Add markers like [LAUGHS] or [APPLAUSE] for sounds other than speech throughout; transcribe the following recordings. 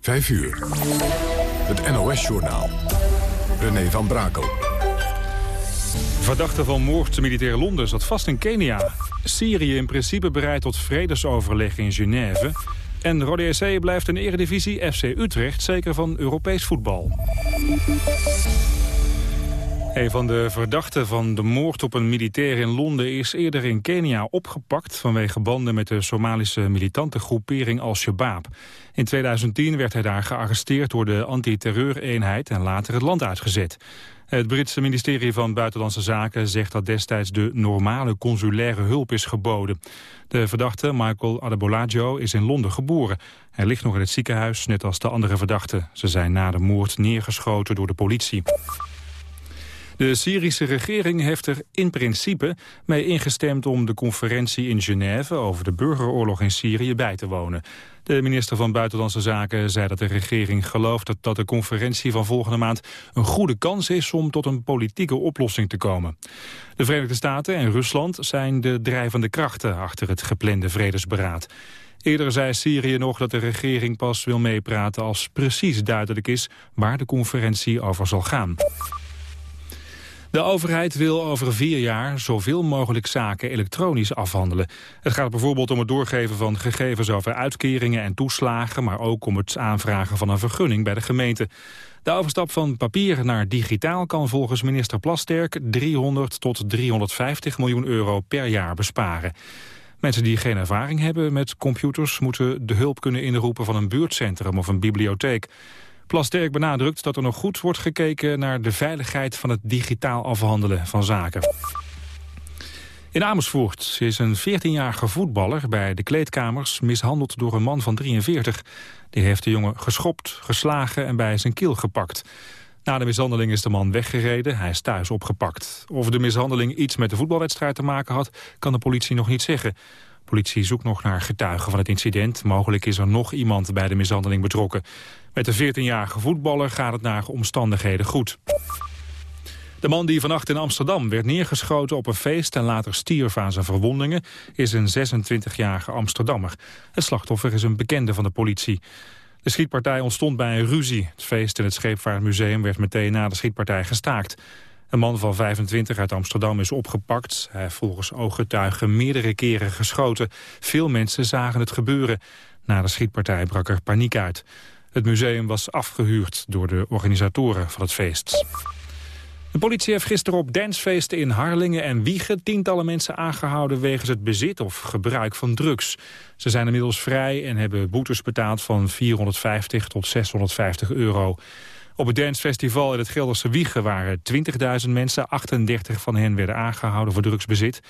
5 uur. Het NOS-journaal. René van Brakel. Verdachte van moord militaire Londen zat vast in Kenia. Syrië in principe bereid tot vredesoverleg in Genève. En Rode blijft in eredivisie FC Utrecht zeker van Europees voetbal. Een van de verdachten van de moord op een militair in Londen is eerder in Kenia opgepakt vanwege banden met de Somalische militante groepering Al-Shabaab. In 2010 werd hij daar gearresteerd door de antiterreureenheid en later het land uitgezet. Het Britse ministerie van Buitenlandse Zaken zegt dat destijds de normale consulaire hulp is geboden. De verdachte, Michael Adebolajo, is in Londen geboren. Hij ligt nog in het ziekenhuis, net als de andere verdachten. Ze zijn na de moord neergeschoten door de politie. De Syrische regering heeft er in principe mee ingestemd om de conferentie in Genève over de burgeroorlog in Syrië bij te wonen. De minister van Buitenlandse Zaken zei dat de regering gelooft dat, de conferentie van volgende maand een goede kans is om tot een politieke oplossing te komen. De Verenigde Staten en Rusland zijn de drijvende krachten achter het geplande vredesberaad. Eerder zei Syrië nog dat de regering pas wil meepraten als precies duidelijk is waar de conferentie over zal gaan. De overheid wil over vier jaar zoveel mogelijk zaken elektronisch afhandelen. Het gaat bijvoorbeeld om het doorgeven van gegevens over uitkeringen en toeslagen... maar ook om het aanvragen van een vergunning bij de gemeente. De overstap van papier naar digitaal kan volgens minister Plasterk... 300 tot 350 miljoen euro per jaar besparen. Mensen die geen ervaring hebben met computers... moeten de hulp kunnen inroepen van een buurtcentrum of een bibliotheek. Plasterk benadrukt dat er nog goed wordt gekeken naar de veiligheid van het digitaal afhandelen van zaken. In Amersfoort is een 14-jarige voetballer bij de kleedkamers mishandeld door een man van 43. Die heeft de jongen geschopt, geslagen en bij zijn keel gepakt. Na de mishandeling is de man weggereden, hij is thuis opgepakt. Of de mishandeling iets met de voetbalwedstrijd te maken had, kan de politie nog niet zeggen. Politie zoekt nog naar getuigen van het incident. Mogelijk is er nog iemand bij de mishandeling betrokken. Met de 14-jarige voetballer gaat het naar omstandigheden goed. De man die vannacht in Amsterdam werd neergeschoten op een feest... en later stierf aan zijn verwondingen, is een 26-jarige Amsterdammer. Het slachtoffer is een bekende van de politie. De schietpartij ontstond bij een ruzie. Het feest in het Scheepvaartmuseum werd meteen na de schietpartij gestaakt. Een man van 25 uit Amsterdam is opgepakt. Hij heeft volgens ooggetuigen meerdere keren geschoten. Veel mensen zagen het gebeuren. Na de schietpartij brak er paniek uit. Het museum was afgehuurd door de organisatoren van het feest. De politie heeft gisteren op dancefeesten in Harlingen en Wiegen... tientallen mensen aangehouden wegens het bezit of gebruik van drugs. Ze zijn inmiddels vrij en hebben boetes betaald van 450 tot 650 euro. Op het dancefestival in het Gelderse Wiegen waren 20.000 mensen. 38 van hen werden aangehouden voor drugsbezit.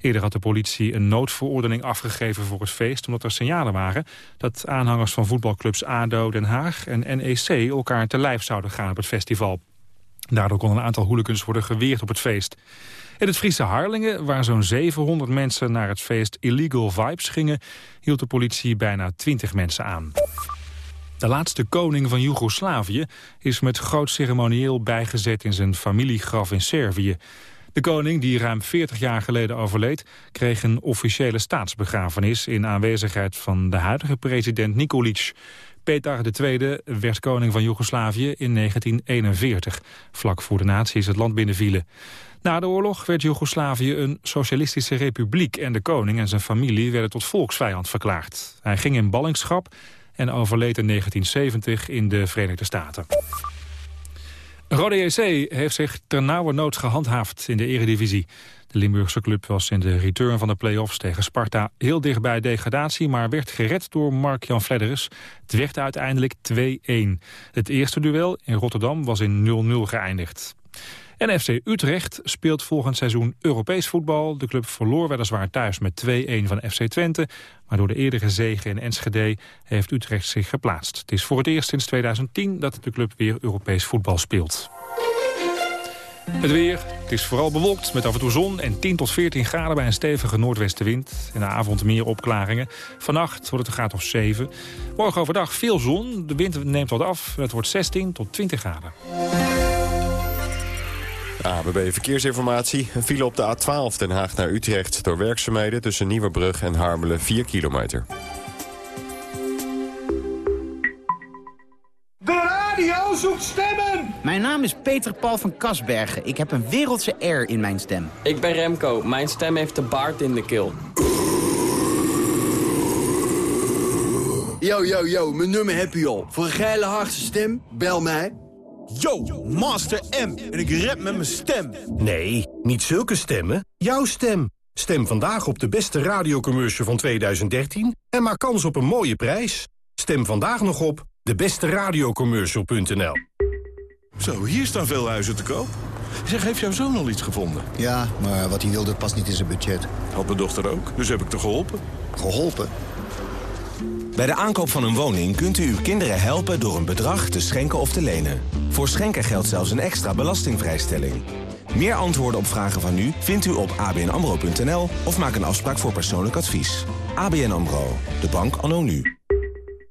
Eerder had de politie een noodverordening afgegeven voor het feest... omdat er signalen waren dat aanhangers van voetbalclubs ADO, Den Haag en NEC... elkaar te lijf zouden gaan op het festival. Daardoor kon een aantal hooligans worden geweerd op het feest. In het Friese Harlingen, waar zo'n 700 mensen naar het feest Illegal Vibes gingen... hield de politie bijna 20 mensen aan. De laatste koning van Joegoslavië is met groot ceremonieel bijgezet in zijn familiegraf in Servië. De koning, die ruim 40 jaar geleden overleed, kreeg een officiële staatsbegrafenis in aanwezigheid van de huidige president Nikolic. Petar II werd koning van Joegoslavië in 1941, vlak voor de nazi's het land binnenvielen. Na de oorlog werd Joegoslavië een socialistische republiek en de koning en zijn familie werden tot volksvijand verklaard. Hij ging in ballingschap en overleed in 1970 in de Verenigde Staten. Rode JC heeft zich ternauwernood gehandhaafd in de eredivisie. De Limburgse club was in de return van de play-offs tegen Sparta heel dicht bij degradatie, maar werd gered door Mark-Jan Fledderus. Het werd uiteindelijk 2-1. Het eerste duel in Rotterdam was in 0-0 geëindigd. En FC Utrecht speelt volgend seizoen Europees voetbal. De club verloor weliswaar thuis met 2-1 van FC Twente. Maar door de eerdere zege in Enschede heeft Utrecht zich geplaatst. Het is voor het eerst sinds 2010 dat de club weer Europees voetbal speelt. Het weer, het is vooral bewolkt met af en toe zon en 10 tot 14 graden bij een stevige noordwestenwind. In de avond meer opklaringen. Vannacht wordt het een graad of 7. Morgen overdag veel zon, de wind neemt wat af. Het wordt 16 tot 20 graden. ABB Verkeersinformatie. Een file op de A12 Den Haag naar Utrecht door werkzaamheden... tussen Nieuwebrug en Harmelen 4 kilometer. zoekt stemmen! Mijn naam is Peter Paul van Kasbergen. Ik heb een wereldse air in mijn stem. Ik ben Remco. Mijn stem heeft de baard in de keel. Yo, yo, yo, mijn nummer heb je al. Voor een geile hardste stem, bel mij. Yo, Master M. En ik rap met mijn stem. Nee, niet zulke stemmen. Jouw stem. Stem vandaag op de beste radiocommercial van 2013 en maak kans op een mooie prijs. Stem vandaag nog op debesteradiocommercial.nl Zo, hier staan veel huizen te koop. Zeg, heeft jouw zoon al iets gevonden? Ja, maar wat hij wilde past niet in zijn budget. Had mijn dochter ook, dus heb ik te geholpen. Geholpen? Bij de aankoop van een woning kunt u uw kinderen helpen door een bedrag te schenken of te lenen. Voor schenken geldt zelfs een extra belastingvrijstelling. Meer antwoorden op vragen van u vindt u op abnamro.nl of maak een afspraak voor persoonlijk advies. ABN AMRO, de bank anno nu.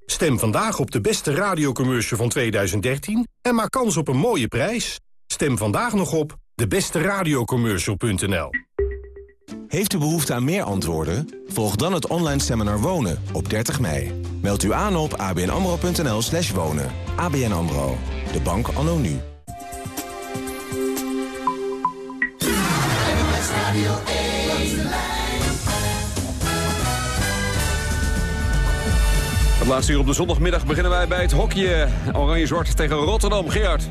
Stem vandaag op de beste radiocommercial van 2013 en maak kans op een mooie prijs. Stem vandaag nog op debesteradiocommercial.nl Heeft u behoefte aan meer antwoorden? Volg dan het online seminar Wonen op 30 mei. Meld u aan op abnamro.nl slash wonen. ABN AMRO, de bank anno nu. Het laatste uur op de zondagmiddag beginnen wij bij het hokje. Oranje-zwart tegen Rotterdam. Gerard.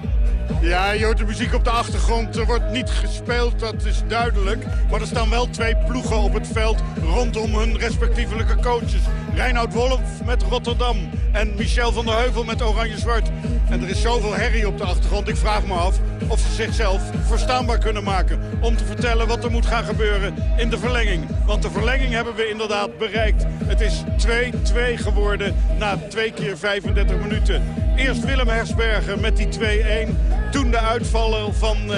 Ja, je hoort de muziek op de achtergrond. Er wordt niet gespeeld, dat is duidelijk. Maar er staan wel twee ploegen op het veld rondom hun respectievelijke coaches. Reinoud Wolf met Rotterdam en Michel van der Heuvel met Oranje-Zwart. En er is zoveel herrie op de achtergrond. Ik vraag me af of ze zichzelf verstaanbaar kunnen maken... om te vertellen wat er moet gaan gebeuren in de verlenging. Want de verlenging hebben we inderdaad bereikt. Het is 2-2 geworden na twee keer 35 minuten. Eerst Willem Hersberger met die 2-1. Toen de uitvaller van uh,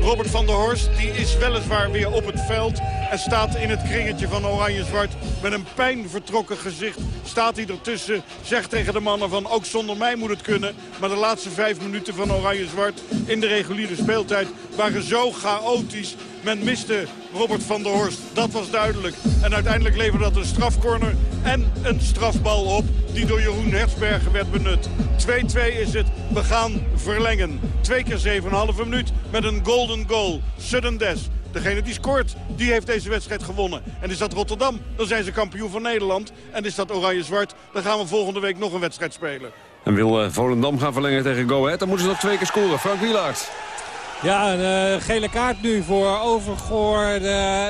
Robert van der Horst. Die is weliswaar weer op het veld. En staat in het kringetje van Oranje-Zwart. Met een pijnvertrokken gezicht staat hij ertussen. Zegt tegen de mannen van ook zonder mij moet het kunnen. Maar de laatste vijf minuten van Oranje-Zwart in de reguliere speeltijd waren zo chaotisch. Men miste Robert van der Horst. Dat was duidelijk. En uiteindelijk leverde dat een strafcorner en een strafbal op... die door Jeroen Hersbergen werd benut. 2-2 is het. We gaan verlengen. Twee keer 7,5 minuut met een golden goal. Sudden Des. Degene die scoort, die heeft deze wedstrijd gewonnen. En is dat Rotterdam, dan zijn ze kampioen van Nederland. En is dat Oranje-Zwart, dan gaan we volgende week nog een wedstrijd spelen. En wil uh, Volendam gaan verlengen tegen Go Ahead, dan moeten ze nog twee keer scoren. Frank Wielaert. Ja, een uh, gele kaart nu voor Overgoor.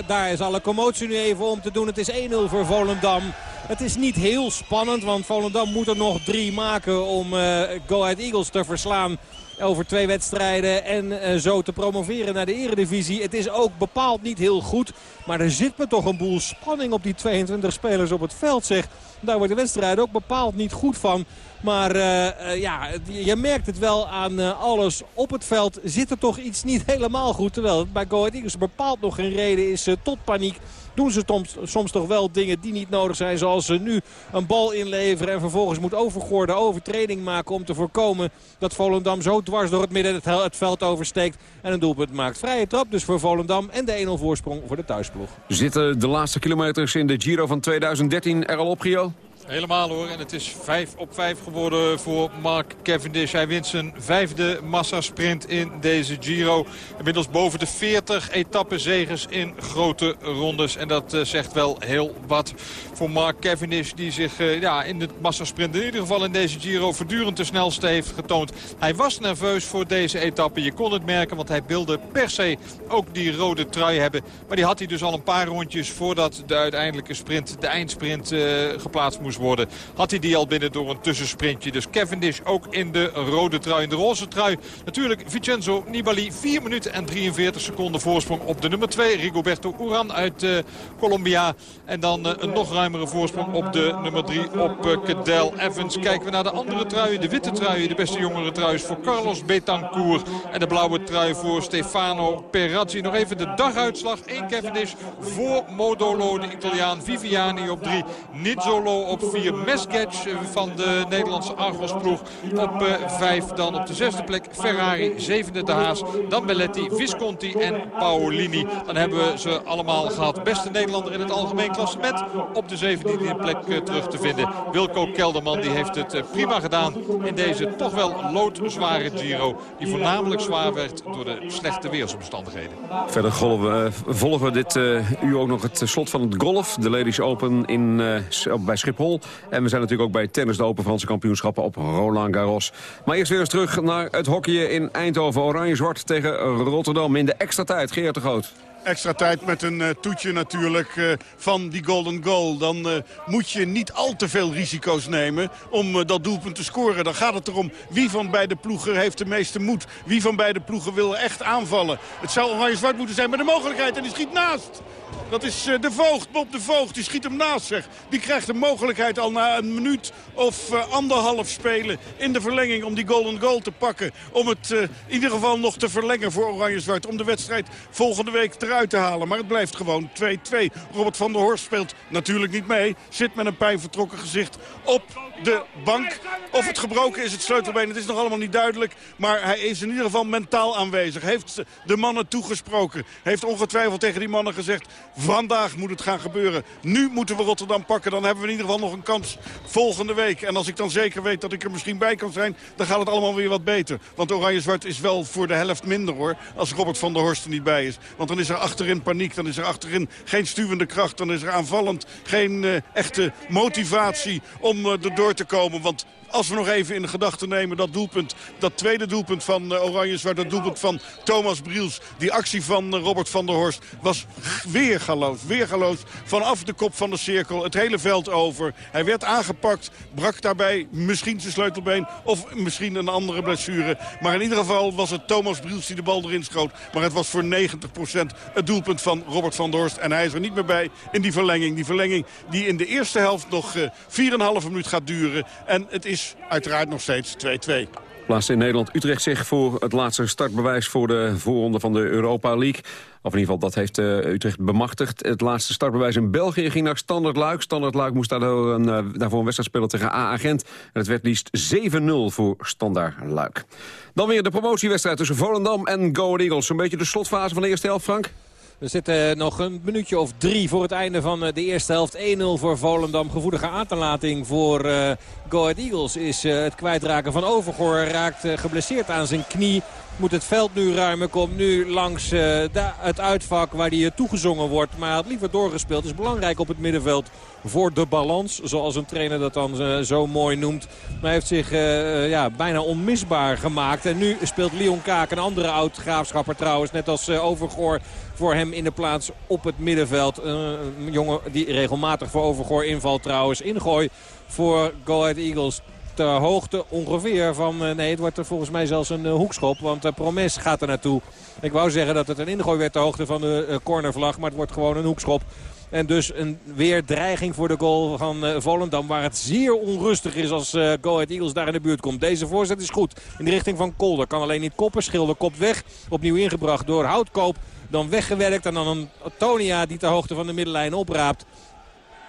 Daar is alle commotie nu even om te doen. Het is 1-0 voor Volendam. Het is niet heel spannend, want Volendam moet er nog drie maken om uh, Go Ahead Eagles te verslaan over twee wedstrijden en uh, zo te promoveren naar de eredivisie. Het is ook bepaald niet heel goed, maar er zit me toch een boel spanning op die 22 spelers op het veld zeg. Daar wordt de wedstrijd ook bepaald niet goed van. Maar uh, uh, ja, je merkt het wel aan uh, alles. Op het veld zit er toch iets niet [LAUGHS] helemaal goed. Terwijl het bij Go Ahead Eagles bepaald nog geen reden is tot paniek. Doen ze soms, toch wel dingen die niet nodig zijn. Zoals ze nu een bal inleveren en vervolgens moet overgoorde overtreding maken. Om te voorkomen dat Volendam zo dwars door het midden het, het veld oversteekt. En een doelpunt maakt. Vrije trap dus voor Volendam en de 1-0 voorsprong voor de thuisploeg. Zitten de laatste kilometers in de Giro van 2013 er al op, Gio? Helemaal hoor. En het is 5 op 5 geworden voor Mark Cavendish. Hij wint zijn vijfde massasprint in deze Giro. Inmiddels boven de 40 etappenzegers in grote rondes. En dat uh, zegt wel heel wat voor Mark Cavendish. Die zich uh, ja, in de massasprint in ieder geval in deze Giro voortdurend de snelste heeft getoond. Hij was nerveus voor deze etappe. Je kon het merken want hij wilde per se ook die rode trui hebben. Maar die had hij dus al een paar rondjes voordat de uiteindelijke sprint, de eindsprint uh, geplaatst moest worden. Had hij die al binnen door een tussensprintje. Dus Cavendish ook in de rode trui. In de roze trui natuurlijk Vincenzo Nibali. 4 minuten en 43 seconden voorsprong op de nummer 2. Rigoberto Uran uit uh, Colombia. En dan uh, een nog ruimere voorsprong op de nummer 3 op uh, Cadel Evans. Kijken we naar de andere truien. De witte truien, de beste jongere truis voor Carlos Betancourt. En de blauwe trui voor Stefano Perazzi. Nog even de daguitslag. 1 Cavendish voor Modolo, de Italiaan. Viviani op 3. Nizzolo op vier. Mesgetch van de Nederlandse Argos-ploeg op vijf. Dan op de zesde plek Ferrari, zevende de Haas. Dan Belletti, Visconti en Paolini. Dan hebben we ze allemaal gehad. Beste Nederlander in het algemeen klassement. Op de zeventiende plek terug te vinden. Wilco Kelderman die heeft het prima gedaan in deze toch wel loodzware Giro. Die voornamelijk zwaar werd door de slechte weersomstandigheden. Verder volgen we dit uh, ook nog het slot van het golf. De Ladies Open in, bij Schiphol. En we zijn natuurlijk ook bij tennis de Open Franse kampioenschappen op Roland Garros. Maar eerst weer eens terug naar het hockeyen in Eindhoven. Oranje-zwart tegen Rotterdam in de extra tijd. Geert de Groot extra tijd met een uh, toetje natuurlijk uh, van die golden goal. Dan uh, moet je niet al te veel risico's nemen om dat doelpunt te scoren. Dan gaat het erom wie van beide ploegen heeft de meeste moed. Wie van beide ploegen wil echt aanvallen. Het zou oranje-zwart moeten zijn met de mogelijkheid en die schiet naast. Dat is de Voogd, Bob de Voogd. Die schiet hem naast zeg. Die krijgt de mogelijkheid al na een minuut of anderhalf spelen in de verlenging om die golden goal te pakken. Om het in ieder geval nog te verlengen voor Oranje-Zwart. Om de wedstrijd volgende week te halen. Maar het blijft gewoon 2-2. Robert van der Horst speelt natuurlijk niet mee. Zit met een pijnvertrokken gezicht op de bank. Of het gebroken is, het sleutelbeen, het is nog allemaal niet duidelijk. Maar hij is in ieder geval mentaal aanwezig. Heeft de mannen toegesproken. Heeft ongetwijfeld tegen die mannen gezegd... vandaag moet het gaan gebeuren. Nu moeten we Rotterdam pakken. Dan hebben we in ieder geval nog een kans volgende week. En als ik dan zeker weet dat ik er misschien bij kan zijn... dan gaat het allemaal weer wat beter. Want Oranje-Zwart is wel voor de helft minder hoor. Als Robert van der Horst er niet bij is. Want dan is er achterin paniek. Dan is er achterin geen stuwende kracht. Dan is er aanvallend geen uh, echte motivatie om uh, erdoor te komen. Want als we nog even in de gedachten nemen dat doelpunt, dat tweede doelpunt van uh, Oranje Zwart, dat doelpunt van Thomas Briels. Die actie van uh, Robert van der Horst was weergaloos, weergaloos. Vanaf de kop van de cirkel, het hele veld over. Hij werd aangepakt, brak daarbij misschien zijn sleutelbeen of misschien een andere blessure. Maar in ieder geval was het Thomas Briels die de bal erin schoot. Maar het was voor 90% het doelpunt van Robert van der Horst. En hij is er niet meer bij in die verlenging. Die verlenging die in de eerste helft nog uh, 4,5 minuut gaat duren. En het is uiteraard nog steeds 2-2. Plaatst in Nederland Utrecht zich voor het laatste startbewijs voor de voorronde van de Europa League. Of in ieder geval, dat heeft uh, Utrecht bemachtigd. Het laatste startbewijs in België ging naar Standard Luik. Standard Luik moest een, uh, daarvoor een wedstrijd spelen tegen A-agent. En het werd liefst 7-0 voor Standard Luik. Dan weer de promotiewedstrijd tussen Volendam en Go Eagles. Zo'n beetje de slotfase van de eerste helft, Frank? We zitten nog een minuutje of drie voor het einde van de eerste helft. 1-0 voor Volendam. Gevoelige aanlating voor uh, Go Ahead Eagles is uh, het kwijtraken van Overgoor. Raakt geblesseerd aan zijn knie. Moet het veld nu ruimen. Komt nu langs de, het uitvak waar hij toegezongen wordt. Maar had liever doorgespeeld. is belangrijk op het middenveld voor de balans. Zoals een trainer dat dan zo mooi noemt. Maar hij heeft zich ja, bijna onmisbaar gemaakt. En nu speelt Leon Kaak, een andere oud-graafschapper trouwens. Net als Overgoor voor hem in de plaats op het middenveld. een jongen die regelmatig voor Overgoor invalt trouwens. Ingooi voor Go Ahead Eagles ter hoogte ongeveer van... nee, het wordt er volgens mij zelfs een hoekschop. Want Promes gaat er naartoe. Ik wou zeggen dat het een ingooi werd ter hoogte van de cornervlag. Maar het wordt gewoon een hoekschop. En dus een weer dreiging voor de goal van uh, Volendam. Waar het zeer onrustig is als uh, Go Ahead Eagles daar in de buurt komt. Deze voorzet is goed. In de richting van Kolder. Kan alleen niet koppen. Schilder kop weg. Opnieuw ingebracht door Houtkoop. Dan weggewerkt. En dan een Tonia die ter hoogte van de middenlijn opraapt.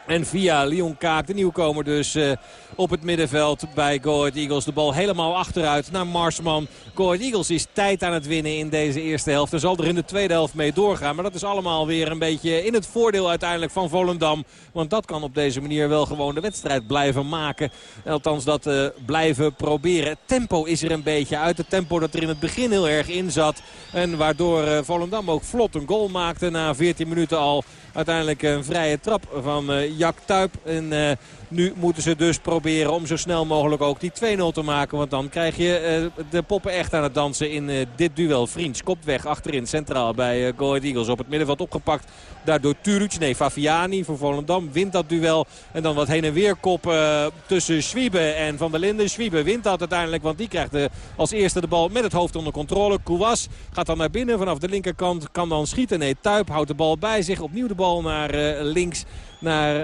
En via Leon Kaak, de nieuwkomer dus uh, op het middenveld bij Go Eagles. De bal helemaal achteruit naar Marsman. Go Eagles is tijd aan het winnen in deze eerste helft. En zal er in de tweede helft mee doorgaan. Maar dat is allemaal weer een beetje in het voordeel uiteindelijk van Volendam. Want dat kan op deze manier wel gewoon de wedstrijd blijven maken. Althans dat uh, blijven proberen. Het tempo is er een beetje uit. Het tempo dat er in het begin heel erg in zat. En waardoor uh, Volendam ook vlot een goal maakte na 14 minuten al. Uiteindelijk een vrije trap van Jack Tuip. En uh, nu moeten ze dus proberen om zo snel mogelijk ook die 2-0 te maken. Want dan krijg je uh, de poppen echt aan het dansen in dit duel. Vriends kopt weg achterin centraal bij Go Ahead Eagles. Op het middenveld opgepakt daardoor Turuc. Nee, Faviani voor Volendam wint dat duel. En dan wat heen en weer koppen tussen Schwiebe en Van der Linden. Schwiebe wint dat uiteindelijk, want die krijgt de, als eerste de bal met het hoofd onder controle. Kouwas gaat dan naar binnen vanaf de linkerkant. Kan dan schieten. Nee, Tuip houdt de bal bij zich. Opnieuw de bal naar uh, links. Naar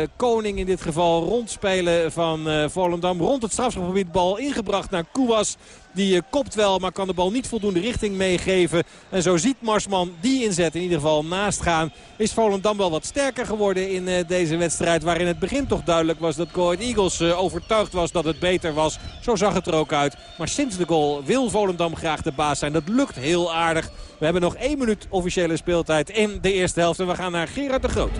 uh, Koning in dit geval. Rondspelen van uh, Volendam. Rond het strafschopgebied bal ingebracht naar Kouwas. Die kopt wel, maar kan de bal niet voldoende richting meegeven. En zo ziet Marsman die inzet in ieder geval naast gaan. Is Volendam wel wat sterker geworden in deze wedstrijd. Waar in het begin toch duidelijk was dat Go Eagles overtuigd was dat het beter was. Zo zag het er ook uit. Maar sinds de goal wil Volendam graag de baas zijn. Dat lukt heel aardig. We hebben nog één minuut officiële speeltijd in de eerste helft. En we gaan naar Gerard de Groot.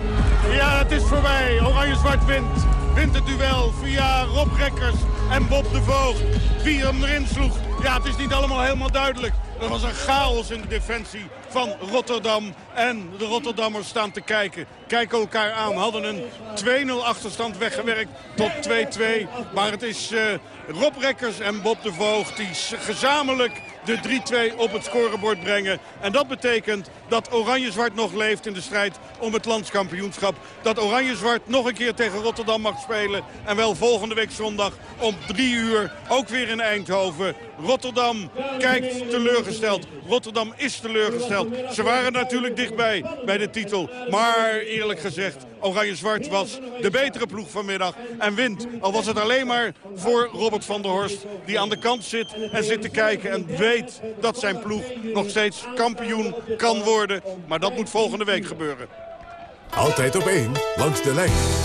Ja, het is voorbij. Oranje-zwart wint. Wint het duel via Rob Rekkers en Bob de Voogd. Wie hem erin sloeg. Ja, het is niet allemaal helemaal duidelijk. Er was een chaos in de defensie van Rotterdam. En de Rotterdammers staan te kijken. Kijken elkaar aan. Hadden een 2-0 achterstand weggewerkt tot 2-2. Maar het is uh, Rob Rekkers en Bob de Voogd die gezamenlijk de 3-2 op het scorebord brengen. En dat betekent dat Oranje-Zwart nog leeft in de strijd om het landskampioenschap. Dat Oranje-Zwart nog een keer tegen Rotterdam mag spelen. En wel volgende week zondag om 3 uur ook weer in Eindhoven. Rotterdam kijkt teleurgesteld. Rotterdam is teleurgesteld. Ze waren natuurlijk dichtbij bij de titel. Maar eerlijk gezegd, Oranje-Zwart was de betere ploeg vanmiddag. En wint, al was het alleen maar voor Robert van der Horst. Die aan de kant zit en zit te kijken en weet dat zijn ploeg nog steeds kampioen kan worden. Maar dat moet volgende week gebeuren. Altijd op één, langs de lijn.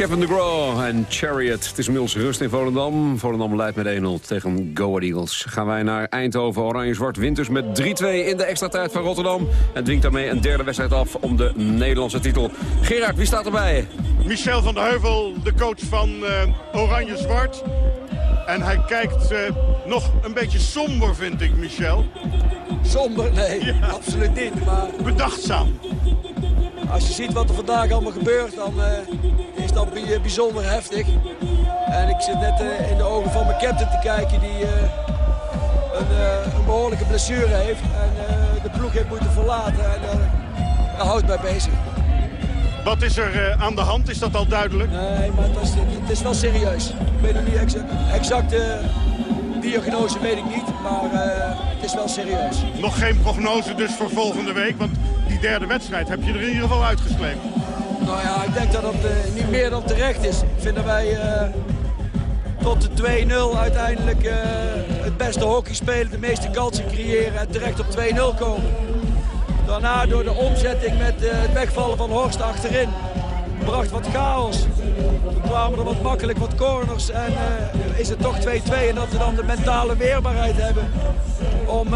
Kevin de Graw en Chariot. Het is inmiddels rust in Volendam. Volendam leidt met 1-0 tegen Go Ahead Eagles. Gaan wij naar Eindhoven. Oranje-zwart winters met 3-2 in de extra tijd van Rotterdam. En dwingt daarmee een derde wedstrijd af om de Nederlandse titel. Gerard, wie staat erbij? Michel van der Heuvel, de coach van uh, Oranje-Zwart. En hij kijkt uh, nog een beetje somber, vind ik, Michel. Somber? Nee, ja. absoluut niet. Maar... Bedachtzaam. Als je ziet wat er vandaag allemaal gebeurt, dan uh, is dat bijzonder heftig. En ik zit net in de ogen van mijn captain te kijken die een, een, behoorlijke blessure heeft. En de ploeg heeft moeten verlaten. En dat houdt mij bezig. Wat is er aan de hand? Is dat al duidelijk? Nee, maar het is, het is wel serieus. Ik weet nog niet exa exacte diagnose, weet ik niet. Maar uh, het is wel serieus. Nog geen prognose dus voor volgende week? Want die derde wedstrijd heb je er in ieder geval uitgesleept. Nou ja, ik denk dat het uh, niet meer dan terecht is. Ik vind dat wij tot de 2-0 uiteindelijk het beste hockey spelen, de meeste kansen creëren en terecht op 2-0 komen. Daarna door de omzetting met het wegvallen van Horst achterin. Bracht wat chaos. Toen kwamen er wat makkelijk wat corners. En is het toch 2-2. En dat we dan de mentale weerbaarheid hebben. Om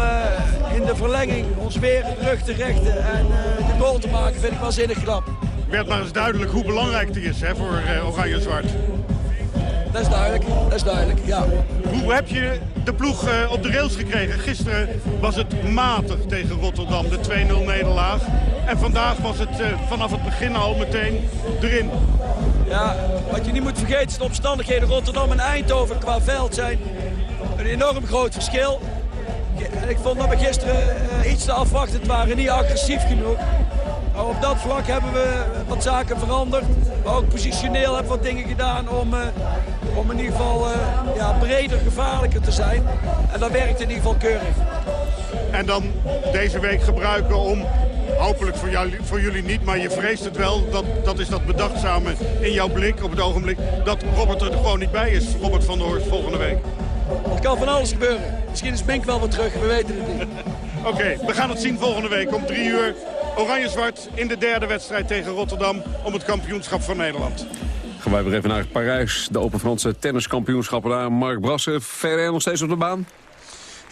in de verlenging ons weer terug te rechten. En de goal te maken vind ik wel zinnig knap. Werd maar eens duidelijk hoe belangrijk die is hè, voor Oranje-Zwart. Dat is duidelijk, dat is duidelijk, ja. Hoe heb je de ploeg uh, op de rails gekregen? Gisteren was het matig tegen Rotterdam, de 2-0 nederlaag. En vandaag was het uh, vanaf het begin al meteen erin. Ja, wat je niet moet vergeten is de omstandigheden Rotterdam en Eindhoven qua veld zijn een enorm groot verschil. En ik vond dat we gisteren iets te afwachtend waren, niet agressief genoeg. Maar op dat vlak hebben we wat zaken veranderd. Maar ook positioneel hebben we wat dingen gedaan om, uh, om in ieder geval uh, ja, breder, gevaarlijker te zijn. En dat werkt in ieder geval keurig. En dan deze week gebruiken om, hopelijk voor, jou, voor jullie niet, maar je vreest het wel. Dat, dat is dat bedachtzame in jouw blik op het ogenblik. Dat Robert er gewoon niet bij is, Robert van der Horst, volgende week. Er kan van alles gebeuren. Misschien is Bink wel weer terug, we weten het niet. [LAUGHS] Oké, we gaan het zien volgende week om drie uur. Oranje-zwart in de derde wedstrijd tegen Rotterdam om het kampioenschap van Nederland. Gaan wij weer even naar Parijs, de Open Franse tenniskampioenschappen daar. Mark Brassen, Ferrer nog steeds op de baan?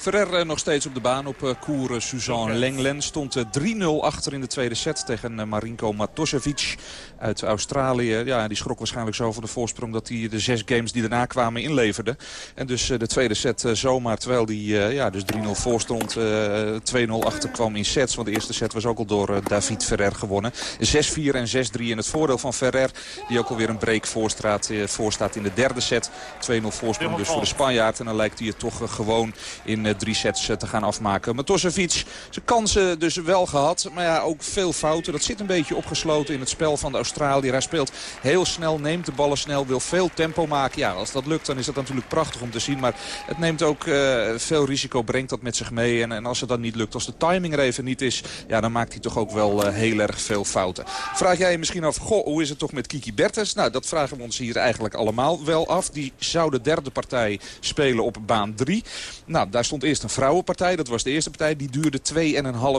Ferrer eh, nog steeds op de baan op uh, koer Suzanne Lenglen. Stond 3-0 eh, achter in de tweede set tegen Marinko Matosevic uit Australië. Ja, die schrok waarschijnlijk zo van de voorsprong dat hij de zes games die daarna kwamen inleverde. En dus de tweede set zomaar, terwijl hij ja, dus 3-0 voor stond, 2-0 achter kwam in sets. Want de eerste set was ook al door David Ferrer gewonnen. 6-4 en 6-3 in het voordeel van Ferrer. Die ook alweer een break voorstaat, voorstaat in de derde set. 2-0 voorsprong dus voor de Spanjaard. En dan lijkt hij het toch gewoon in drie sets te gaan afmaken. Matosevic, zijn kansen dus wel gehad. Maar ja, ook veel fouten. Dat zit een beetje opgesloten in het spel van de Australiër. Hij speelt heel snel, neemt de ballen snel, wil veel tempo maken. Ja, als dat lukt, dan is dat natuurlijk prachtig om te zien. Maar het neemt ook uh, veel risico, brengt dat met zich mee. En, en, als het dan niet lukt, als de timing er even niet is... ja, dan maakt hij toch ook wel heel erg veel fouten. Vraag jij je misschien af, goh, hoe is het toch met Kiki Bertens? Nou, dat vragen we ons hier eigenlijk allemaal wel af. Die zou de derde partij spelen op baan 3. Nou, daar stond eerst een vrouwenpartij. Dat was de eerste partij. Die duurde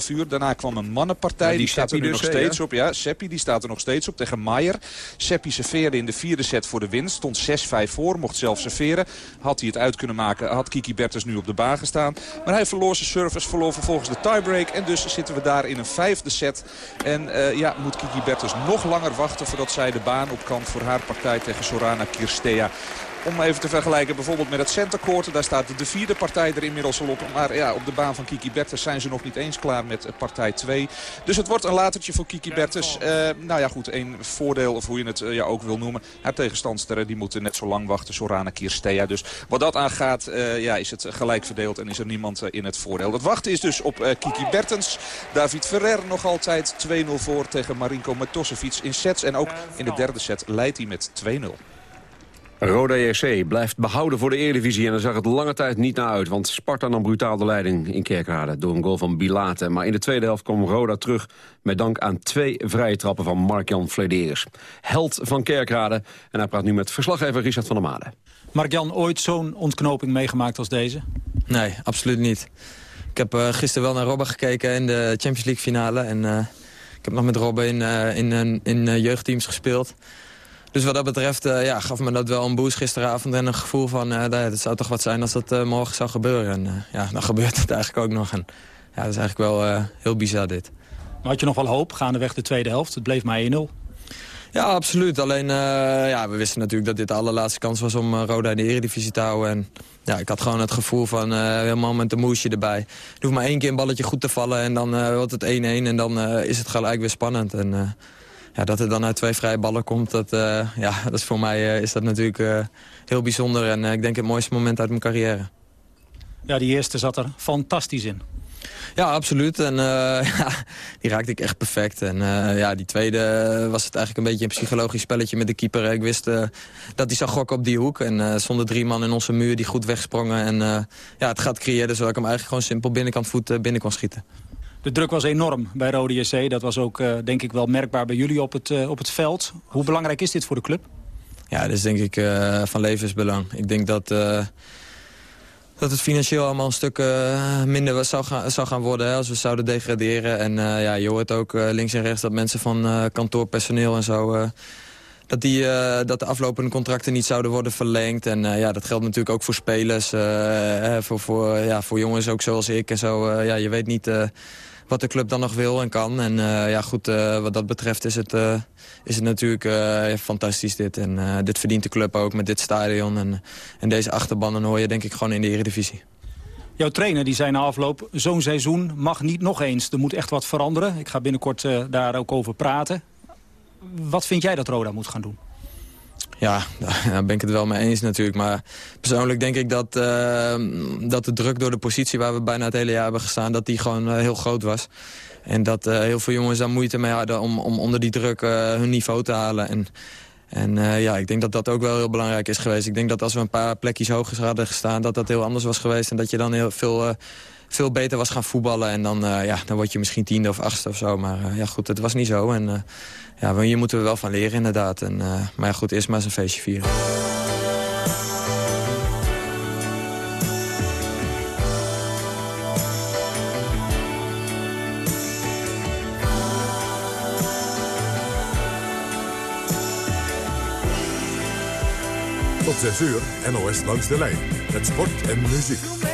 2,5 uur. Daarna kwam een mannenpartij. die, die staat er nu dus, nog steeds op. Ja, Seppi die staat er nog steeds op tegen Maier. Seppi serveerde in de vierde set voor de winst. Stond 6-5 voor. Mocht zelf serveren. Had hij het uit kunnen maken. Had Kiki Bertens nu op de baan gestaan. Maar hij verloor zijn service. Verloor vervolgens de tiebreak. En dus zitten we daar in een vijfde set. En uh, ja, moet Kiki Bertens nog langer wachten voordat zij de baan op kan voor haar partij tegen Sorana Kirstea. Om even te vergelijken bijvoorbeeld met het centercourt. Daar staat de vierde partij er inmiddels al op. Maar ja, op de baan van Kiki Bertens zijn ze nog niet eens klaar met partij 2. Dus het wordt een latertje voor Kiki Bertens. Uh, nou ja goed, een voordeel of hoe je het uh, ja, ook wil noemen. Haar tegenstandster die moeten net zo lang wachten. Sorana Kirstea. Dus wat dat aangaat uh, ja, is het gelijk verdeeld en is er niemand in het voordeel. Het wachten is dus op Kiki Bertens. David Ferrer nog altijd 2-0 voor tegen Marinko Matosevic in sets. En ook in de derde set leidt hij met 2-0. Roda JC blijft behouden voor de Eredivisie en daar zag het lange tijd niet naar uit. Want Sparta nam brutaal de leiding in Kerkrade door een goal van Bilate. Maar in de tweede helft kwam Roda terug met dank aan twee vrije trappen van Mark-Jan Flederis. Held van Kerkrade en hij praat nu met verslaggever Richard van der Made. Mark-Jan, ooit zo'n ontknoping meegemaakt als deze? Nee, absoluut niet. Ik heb uh, gisteren wel naar Robben gekeken in de Champions League finale. En uh, ik heb nog met Robben in, uh, in, in, in jeugdteams gespeeld. Dus wat dat betreft uh, ja, gaf me dat wel een boost gisteravond... en een gevoel van, uh, het zou toch wat zijn als dat uh, morgen zou gebeuren. En ja, dan [LAUGHS] gebeurt het eigenlijk ook nog. En ja, dat is eigenlijk wel heel bizar dit. Maar had je nog wel hoop gaandeweg de tweede helft? Het bleef maar 1-0. Ja, absoluut. Alleen, uh, ja, we wisten natuurlijk dat dit de allerlaatste kans was om uh, Roda in de Eredivisie te houden. En ja, ik had gewoon het gevoel van uh, helemaal met een moesje erbij. Er hoeft maar één keer een balletje goed te vallen en dan wordt het 1-1. En dan is het gelijk weer spannend. En ja, dat er dan uit twee vrije ballen komt, dat, ja, dat is voor mij is dat natuurlijk heel bijzonder. En ik denk het mooiste moment uit mijn carrière. Ja, die eerste zat er fantastisch in. Ja, absoluut. En uh, [LAUGHS] ja, die raakte ik echt perfect. En uh, ja, die tweede was het eigenlijk een beetje een psychologisch spelletje met de keeper. Ik wist uh, dat hij zou gokken op die hoek. En zonder drie man in onze muur die goed wegsprongen. En ja, het gaat creëren zodat ik hem eigenlijk gewoon simpel binnenkant voet binnen kon schieten. De druk was enorm bij Rode JC. Dat was ook denk ik wel merkbaar bij jullie op het, op het veld. Hoe belangrijk is dit voor de club? Ja, dat is denk ik van levensbelang. Ik denk dat dat het financieel allemaal een stuk minder zou gaan, zou gaan worden hè, als we zouden degraderen. En ja, je hoort ook links en rechts dat mensen van kantoorpersoneel en zo... dat, die, dat de aflopende contracten niet zouden worden verlengd. En ja, dat geldt natuurlijk ook voor spelers, voor, voor, ja, voor jongens ook zoals ik en zo. ja, je weet niet wat de club dan nog wil en kan. En ja, goed, wat dat betreft is het is het natuurlijk fantastisch dit. En dit verdient de club ook met dit stadion. En, en deze achterban hoor je denk ik gewoon in de Eredivisie. Jouw trainer die zei na afloop, zo'n seizoen mag niet nog eens. Er moet echt wat veranderen. Ik ga binnenkort daar ook over praten. Wat vind jij dat Roda moet gaan doen? Ja, [LAUGHS] daar ben ik het wel mee eens natuurlijk. Maar persoonlijk denk ik dat, uh, dat de druk door de positie waar we bijna het hele jaar hebben gestaan... dat die gewoon uh, heel groot was. En dat uh, heel veel jongens daar moeite mee hadden om, om onder die druk hun niveau te halen. En, en ja, ik denk dat dat ook wel heel belangrijk is geweest. Ik denk dat als we een paar plekjes hoger hadden gestaan... dat dat heel anders was geweest en dat je dan heel veel veel beter was gaan voetballen. En dan, uh, ja, dan word je misschien tiende of achtste of zo. Maar uh, ja, goed, het was niet zo. En uh, ja, hier moeten we wel van leren inderdaad. En, maar ja, goed, eerst maar eens een feestje vieren. Tot 6 uur, NOS langs de lijn. Met sport en muziek.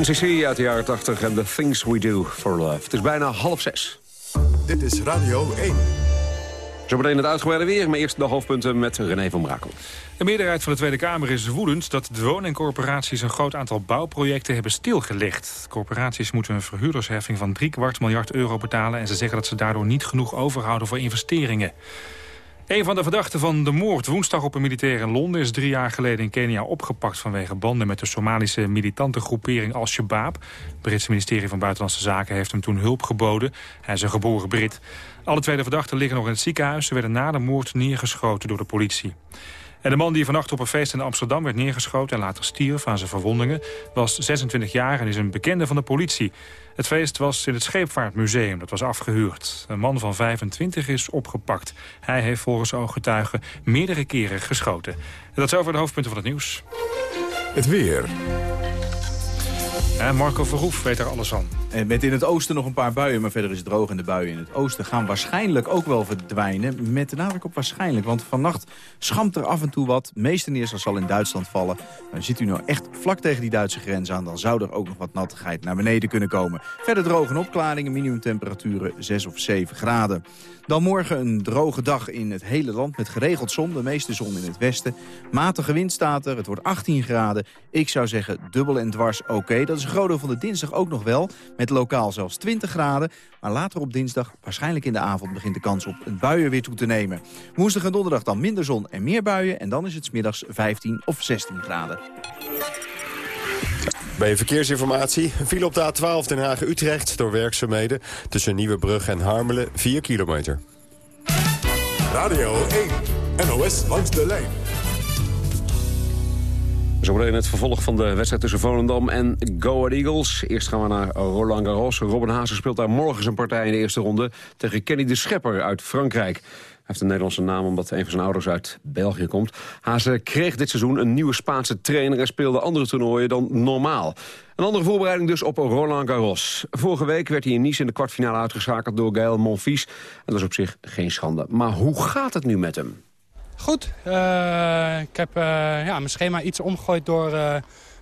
NCC uit de jaren 80 en The Things We Do For Love. Het is bijna half zes. Dit is Radio 1. Zometeen het uitgebreide weer, maar eerst de hoofdpunten met René van Brakel. De meerderheid van de Tweede Kamer is woedend dat de woningcorporaties een groot aantal bouwprojecten hebben stilgelegd. Corporaties moeten een verhuurdersheffing van drie kwart miljard euro betalen en ze zeggen dat ze daardoor niet genoeg overhouden voor investeringen. Een van de verdachten van de moord woensdag op een militair in Londen... is drie jaar geleden in Kenia opgepakt vanwege banden... met de Somalische militante groepering Al-Shabaab. Het Britse ministerie van Buitenlandse Zaken heeft hem toen hulp geboden. Hij is een geboren Brit. Alle twee de verdachten liggen nog in het ziekenhuis. Ze werden na de moord neergeschoten door de politie. En de man die vannacht op een feest in Amsterdam werd neergeschoten... en later stierf aan zijn verwondingen, was 26 jaar en is een bekende van de politie. Het feest was in het Scheepvaartmuseum, dat was afgehuurd. Een man van 25 is opgepakt. Hij heeft volgens ooggetuigen meerdere keren geschoten. En dat is over de hoofdpunten van het nieuws. Het weer. En Marco Verhoef weet er alles van. En met in het oosten nog een paar buien, maar verder is het droog. En de buien in het oosten gaan waarschijnlijk ook wel verdwijnen. Met de nadruk op waarschijnlijk, want vannacht schampt er af en toe wat. meeste neerslag zal in Duitsland vallen. Dan zit u nou echt vlak tegen die Duitse grens aan... dan zou er ook nog wat nattigheid naar beneden kunnen komen. Verder droge en opklaringen, minimumtemperaturen 6 of 7 graden. Dan morgen een droge dag in het hele land met geregeld zon. De meeste zon in het westen. Matige wind staat er. Het wordt 18 graden. Ik zou zeggen dubbel en dwars oké. Dat is deel van de dinsdag ook nog wel. Met lokaal zelfs 20 graden. Maar later op dinsdag, waarschijnlijk in de avond, begint de kans op een buien weer toe te nemen. Woensdag en donderdag dan minder zon en meer buien. En dan is het smiddags 15 of 16 graden. Bij verkeersinformatie. Viel op de A12 Den Haag-Utrecht door werkzaamheden. Tussen Nieuwebrug en Harmelen 4 kilometer. Radio 1. NOS langs de lijn. Zometeen het vervolg van de wedstrijd tussen Volendam en Go Ahead Eagles. Eerst gaan we naar Roland Garros. Robin Haase speelt daar morgen zijn partij in de eerste ronde... tegen Kenny de Schepper uit Frankrijk. Hij heeft een Nederlandse naam omdat een van zijn ouders uit België komt. Haase kreeg dit seizoen een nieuwe Spaanse trainer... en speelde andere toernooien dan normaal. Een andere voorbereiding dus op Roland Garros. Vorige week werd hij in Nice in de kwartfinale uitgeschakeld door Gaël Monfils. En dat is op zich geen schande. Maar hoe gaat het nu met hem? Goed. Uh, ik heb uh, ja, mijn schema iets omgegooid door, uh,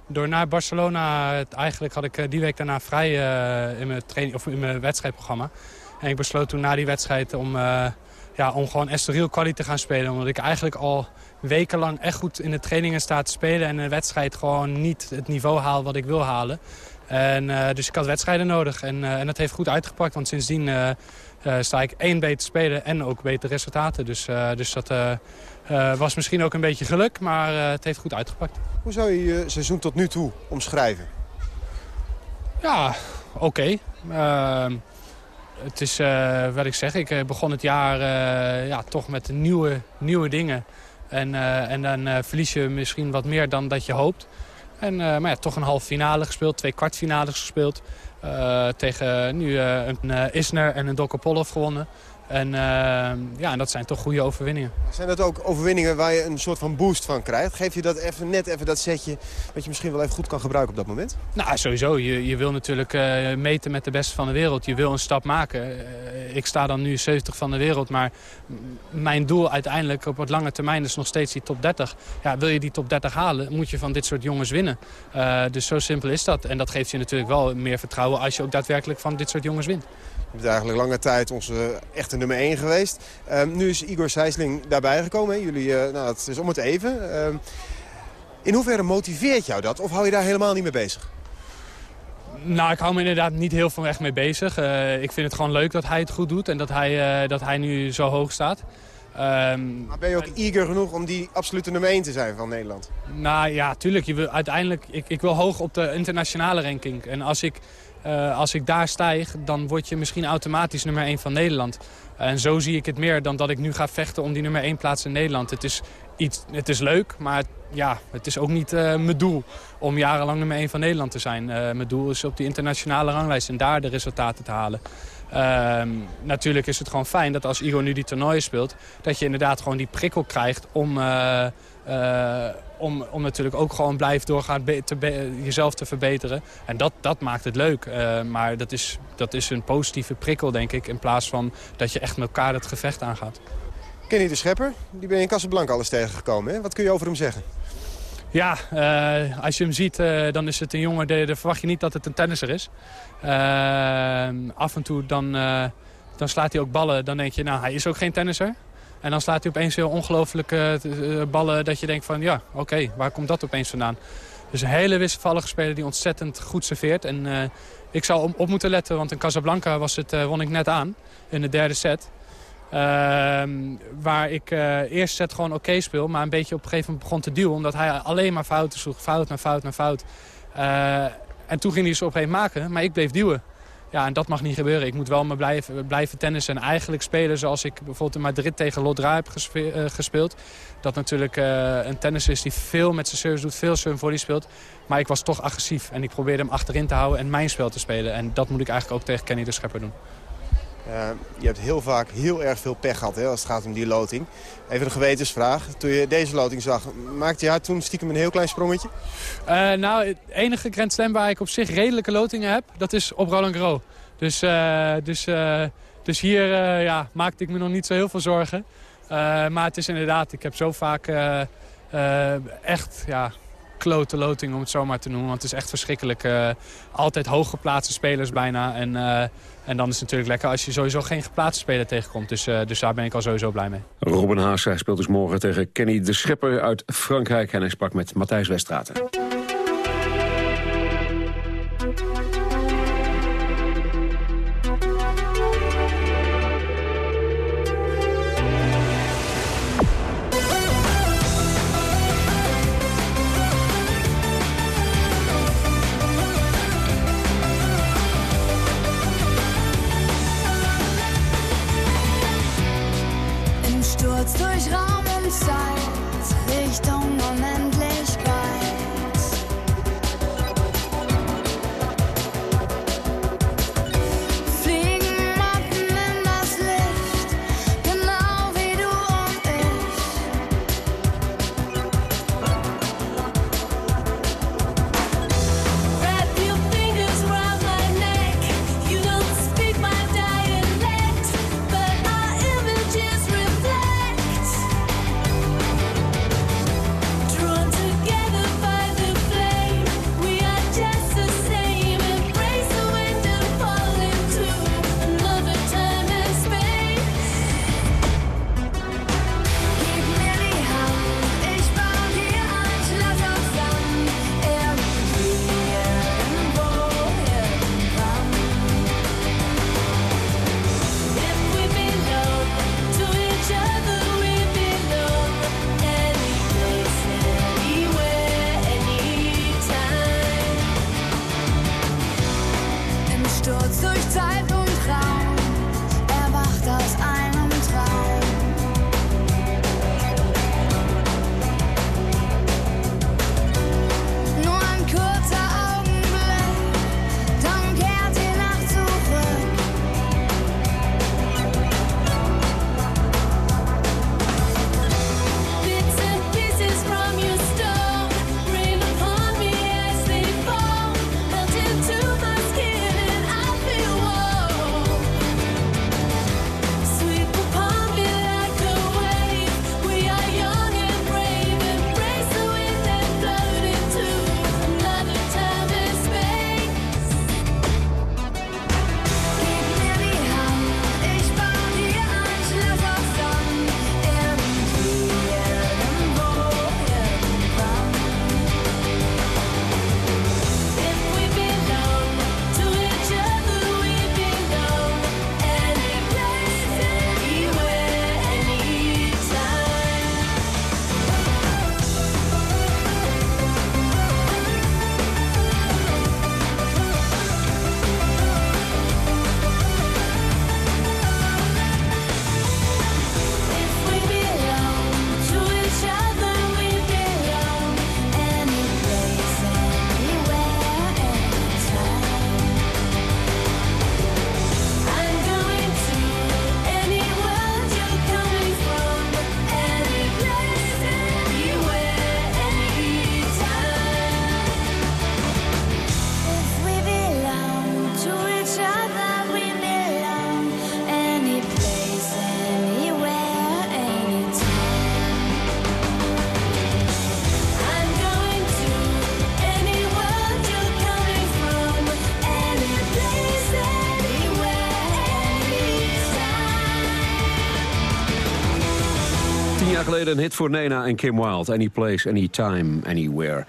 door naar Barcelona. Eigenlijk had ik die week daarna vrij in, mijn training, of in mijn wedstrijdprogramma. En ik besloot toen na die wedstrijd om, ja, om gewoon Estoril quali te gaan spelen. Omdat ik eigenlijk al wekenlang echt goed in de trainingen sta te spelen. En de wedstrijd gewoon niet het niveau haal wat ik wil halen. En, dus ik had wedstrijden nodig. En, en dat heeft goed uitgepakt. Want sindsdien sta ik één beter spelen en ook betere resultaten. Dus, uh, dus dat uh, was misschien ook een beetje geluk, maar het heeft goed uitgepakt. Hoe zou je je seizoen tot nu toe omschrijven? Ja, oké. Okay. Ehm, het is wat ik zeg, ik begon het jaar ja, toch met nieuwe, nieuwe dingen. En, en dan verlies je misschien wat meer dan dat je hoopt. En, maar ja, toch een halve finale gespeeld, twee kwartfinales gespeeld. Uh, tegen nu uh, een uh, Isner en een Dokopolov gewonnen. En, ja, en dat zijn toch goede overwinningen. Zijn dat ook overwinningen waar je een soort van boost van krijgt? Geef je dat even, net even dat setje dat je misschien wel even goed kan gebruiken op dat moment? Nou, sowieso. Je, je wil natuurlijk meten met de beste van de wereld. Je wil een stap maken. ik sta dan nu 70 van de wereld, maar mijn doel uiteindelijk op wat lange termijn is nog steeds die top 30. Ja, wil je die top 30 halen, moet je van dit soort jongens winnen. dus zo simpel is dat. En dat geeft je natuurlijk wel meer vertrouwen als je ook daadwerkelijk van dit soort jongens wint. Je bent eigenlijk lange tijd onze echte nummer 1 geweest. Um, nu is Igor Sijsling daarbij gekomen. Hè? Jullie, uh, nou, het is om het even. Um, in hoeverre motiveert jou dat? Of hou je daar helemaal niet mee bezig? Nou, ik hou me inderdaad niet heel veel echt mee bezig. Uh, ik vind het gewoon leuk dat hij het goed doet en dat hij, uh, dat hij nu zo hoog staat. Um, maar ben je ook eager genoeg om die absolute nummer 1 te zijn van Nederland? Nou ja, tuurlijk. Je wil, uiteindelijk, ik, ik wil hoog op de internationale ranking. En als ik uh, als ik daar stijg, dan word je misschien automatisch nummer 1 van Nederland. En zo zie ik het meer dan dat ik nu ga vechten om die nummer 1 plaats in Nederland. Het is, iets, het is leuk, maar het, ja, het is ook niet uh, mijn doel om jarenlang nummer 1 van Nederland te zijn. Uh, mijn doel is op die internationale ranglijst en daar de resultaten te halen. Uh, natuurlijk is het gewoon fijn dat als Igor nu die toernooien speelt... dat je inderdaad gewoon die prikkel krijgt om, om, om natuurlijk ook gewoon blijft doorgaan te jezelf te verbeteren. En dat, dat maakt het leuk. maar dat is, dat is een positieve prikkel, denk ik... in plaats van dat je echt met elkaar het gevecht aangaat. Kenny de Schepper, die ben je in Casablanca alles tegengekomen. Hè? Wat kun je over hem zeggen? Ja, uh, als je hem ziet, uh, dan is het een jongen, de verwacht je niet dat het een tennisser is. Af en toe dan, dan slaat hij ook ballen, dan denk je, nou, hij is ook geen tennisser. En dan slaat hij opeens heel ongelooflijke ballen dat je denkt van, ja, oké, waar komt dat opeens vandaan? Dus een hele wisselvallige speler die ontzettend goed serveert. En ik zou op, moeten letten, want in Casablanca was het, won ik net aan in de derde set. Uh, waar ik uh, eerst set gewoon oké speel, maar een beetje op een gegeven moment begon te duwen. Omdat hij alleen maar fouten sloeg, fout na fout na fout. Uh, en toen ging hij ze op een maken, maar ik bleef duwen. Ja, en dat mag niet gebeuren. Ik moet wel maar blijven, blijven tennissen en eigenlijk spelen zoals ik bijvoorbeeld in Madrid tegen Lodra heb gespeeld. Uh, gespeeld. Dat natuurlijk een tennis is die veel met zijn service doet, veel serve speelt. Maar ik was toch agressief en ik probeerde hem achterin te houden en mijn spel te spelen. En dat moet ik eigenlijk ook tegen Kenny de Schepper doen. Uh, je hebt heel vaak heel erg veel pech gehad hè, als het gaat om die loting. Even een gewetensvraag. Toen je deze loting zag, maakte je toen stiekem een heel klein sprongetje? Uh, nou, het enige Grand Slam waar ik op zich redelijke lotingen heb, dat is op Roland Garros. Dus, uh, dus, dus hier ja, maakte ik me nog niet zo heel veel zorgen. maar het is inderdaad, ik heb zo vaak echt ja, klote loting om het zo maar te noemen. Want het is echt verschrikkelijk. altijd hooggeplaatste spelers bijna. En en dan is het natuurlijk lekker als je sowieso geen geplaatste speler tegenkomt. Dus, uh, dus daar ben ik al sowieso blij mee. Robin Haas speelt dus morgen tegen Kenny de Schepper uit Frankrijk. En hij sprak met Matthijs Westraten. Geleden een hit voor Nena en Kim Wilde. Any place, any time, anywhere.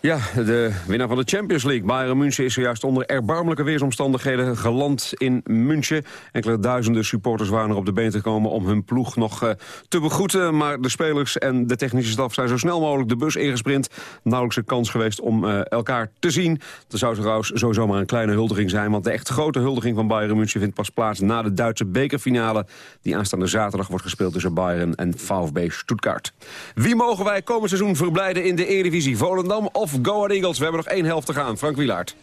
Ja, de winnaar van de Champions League, Bayern München... is zojuist onder erbarmelijke weersomstandigheden geland in München. Enkele duizenden supporters waren er op de been te komen... om hun ploeg nog uh, te begroeten. Maar de spelers en de technische staf zijn zo snel mogelijk de bus ingesprint. Nauwelijks een kans geweest om uh, elkaar te zien. Er zou trouwens sowieso maar een kleine huldiging zijn... want de echt grote huldiging van Bayern München vindt pas plaats... na de Duitse bekerfinale... die aanstaande zaterdag wordt gespeeld tussen Bayern en VfB Stuttgart. Wie mogen wij komend seizoen verblijden in de Eredivisie? Volendam of of Go Ahead Eagles. We hebben nog één helft te gaan. Frank Wielaert.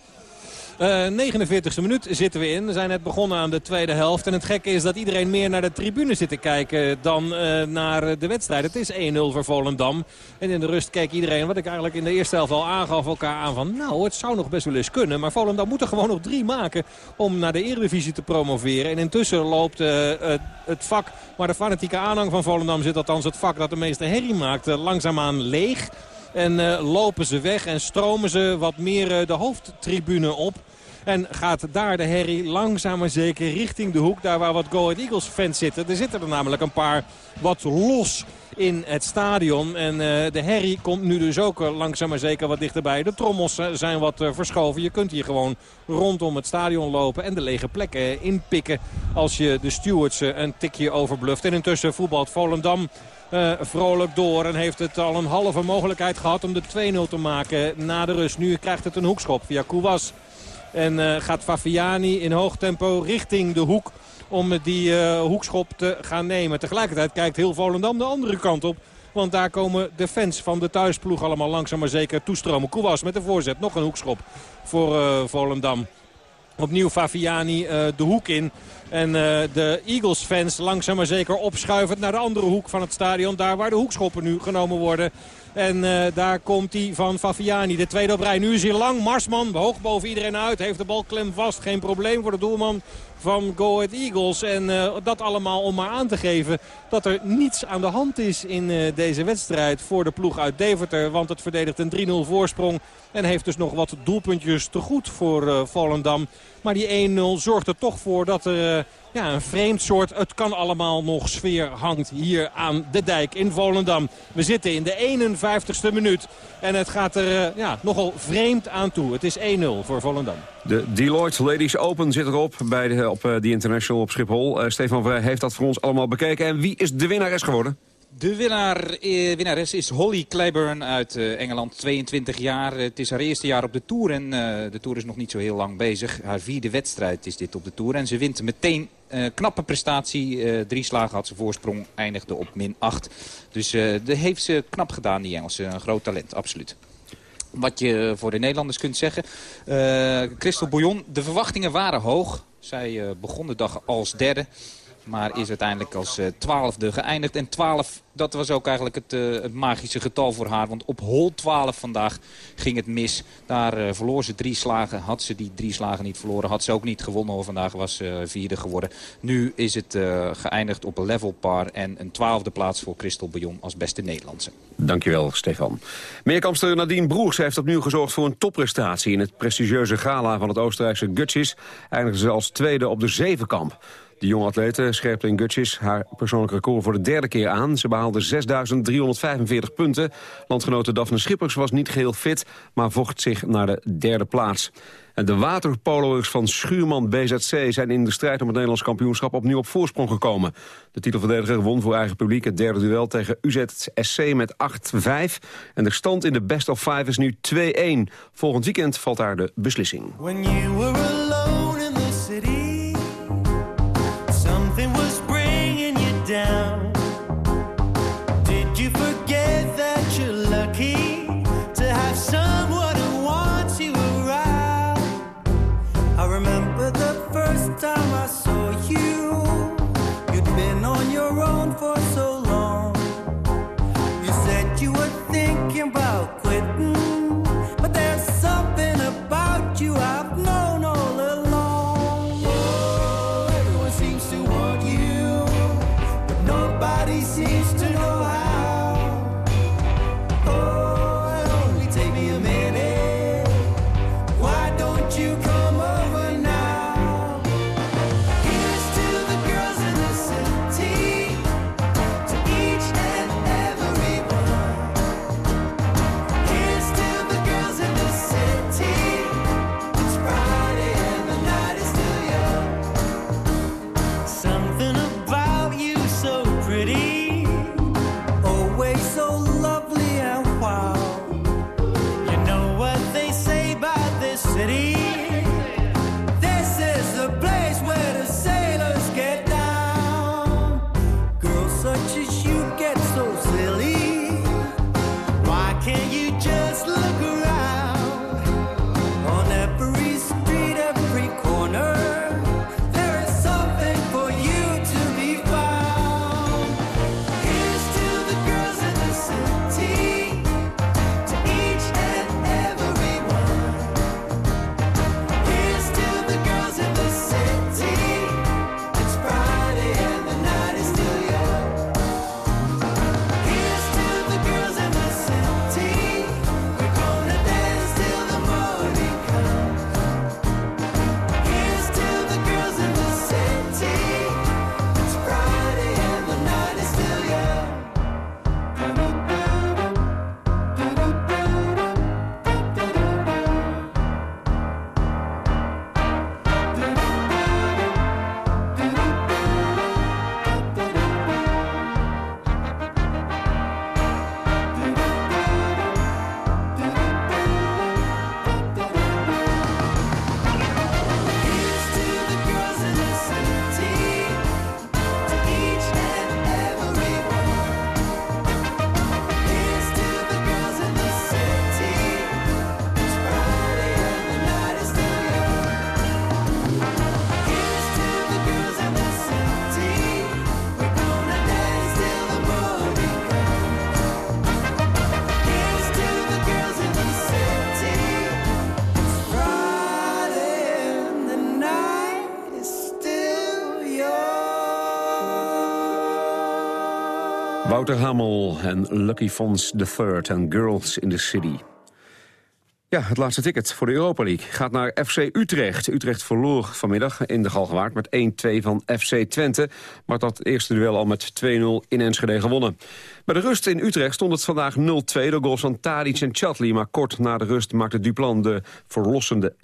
Uh, 49e minuut zitten we in. We zijn net begonnen aan de tweede helft. En het gekke is dat iedereen meer naar de tribune zit te kijken dan uh, naar de wedstrijd. Het is 1-0 voor Volendam. En in de rust keek iedereen, wat ik eigenlijk in de eerste helft al aangaf, elkaar aan van... nou, het zou nog best wel eens kunnen. Maar Volendam moet er gewoon nog drie maken om naar de Eredivisie te promoveren. En intussen loopt uh, het vak waar de fanatieke aanhang van Volendam zit... althans het vak dat de meeste herrie maakt, langzaamaan leeg... En uh, lopen ze weg en stromen ze wat meer uh, de hoofdtribune op. En gaat daar de herrie langzaam maar zeker richting de hoek. Daar waar wat Go Eagles fans zitten. Er zitten er namelijk een paar wat los in het stadion. En uh, de herrie komt nu dus ook langzaam maar zeker wat dichterbij. De trommels zijn wat verschoven. Je kunt hier gewoon rondom het stadion lopen en de lege plekken inpikken. Als je de stewards een tikje overbluft. En intussen voetbalt Volendam uh, vrolijk door. En heeft het al een halve mogelijkheid gehad om de 2-0 te maken na de rust. Nu krijgt het een hoekschop via Kouwas. En uh, gaat Faviani in hoog tempo richting de hoek om die uh, hoekschop te gaan nemen. Tegelijkertijd kijkt heel Volendam de andere kant op. Want daar komen de fans van de thuisploeg allemaal langzaam maar zeker toestromen. Kouwas met de voorzet. Nog een hoekschop voor Volendam. Opnieuw Faviani uh, de hoek in. En uh, de Eagles-fans langzaam maar zeker opschuivend naar de andere hoek van het stadion. Daar waar de hoekschoppen nu genomen worden. En uh, daar komt hij van Faviani. De tweede op rij. Nu is hij lang. Marsman hoog boven iedereen uit. Heeft de bal klem vast. Geen probleem voor de doelman van Go Ahead Eagles. En uh, dat allemaal om maar aan te geven dat er niets aan de hand is in uh, deze wedstrijd voor de ploeg uit Deventer. Want het verdedigt een 3-0 voorsprong en heeft dus nog wat doelpuntjes te goed voor uh, Volendam. Maar die 1-0 zorgt er toch voor dat er ja, een vreemd soort, het kan allemaal nog sfeer hangt hier aan de dijk in Volendam. We zitten in de 51ste minuut en het gaat er ja, nogal vreemd aan toe. Het is 1-0 voor Volendam. De Deloitte Ladies Open zit erop bij de, op uh, The International op Schiphol. Uh, Stefan heeft dat voor ons allemaal bekeken. En wie is de winnares geworden? De winnaar, eh, winnares is Holly Clayburn uit Engeland, 22 jaar. Het is haar eerste jaar op de Tour en de Tour is nog niet zo heel lang bezig. Haar vierde wedstrijd is dit op de Tour en ze wint meteen uh, knappe prestatie. drie slagen had ze voorsprong, eindigde op min 8. Dus dat heeft ze knap gedaan, die Engelse. Een groot talent, absoluut wat je voor de Nederlanders kunt zeggen. Christel Bouillon, de verwachtingen waren hoog. Zij uh, begon de dag als derde. Maar is uiteindelijk als uh, twaalfde geëindigd. En twaalf, dat was ook eigenlijk het, uh, het, magische getal voor haar. Want op hol 12 vandaag ging het mis. Daar uh, verloor ze drie slagen. Had ze die drie slagen niet verloren, had ze ook niet gewonnen. Vandaag was ze vierde geworden. Nu is het geëindigd op een level par. En een twaalfde plaats voor Christel Bouillon als beste Nederlandse. Dankjewel, Stefan. Meerkampster Nadine Broers heeft opnieuw gezorgd voor een topprestatie. In het prestigieuze gala van het Oostenrijkse Gutsjes eindigde ze als tweede op de zevenkamp. De jonge atlete scherpte in Gutjes haar persoonlijk record voor de derde keer aan. Ze behaalde 6.345 punten. Landgenote Daphne Schippers was niet geheel fit, maar vocht zich naar de derde plaats. En de waterpolo'ers van Schuurman BZC zijn in de strijd om het Nederlands kampioenschap opnieuw op voorsprong gekomen. De titelverdediger won voor eigen publiek het derde duel tegen UZSC met 8-5. En de stand in de best of five is nu 2-1. Volgend weekend valt daar de beslissing. Wouter Hamel en Lucky Fons III en Girls in the City. Ja, het laatste ticket voor de Europa League gaat naar FC Utrecht. Utrecht verloor vanmiddag in de Galgenwaard met 1-2 van FC Twente... maar dat eerste duel al met 2-0 in Enschede gewonnen. Bij de rust in Utrecht stond het vandaag 0-2 door goals van Tadic en Chatli... maar kort na de rust maakte Duplan de verlossende 1-2.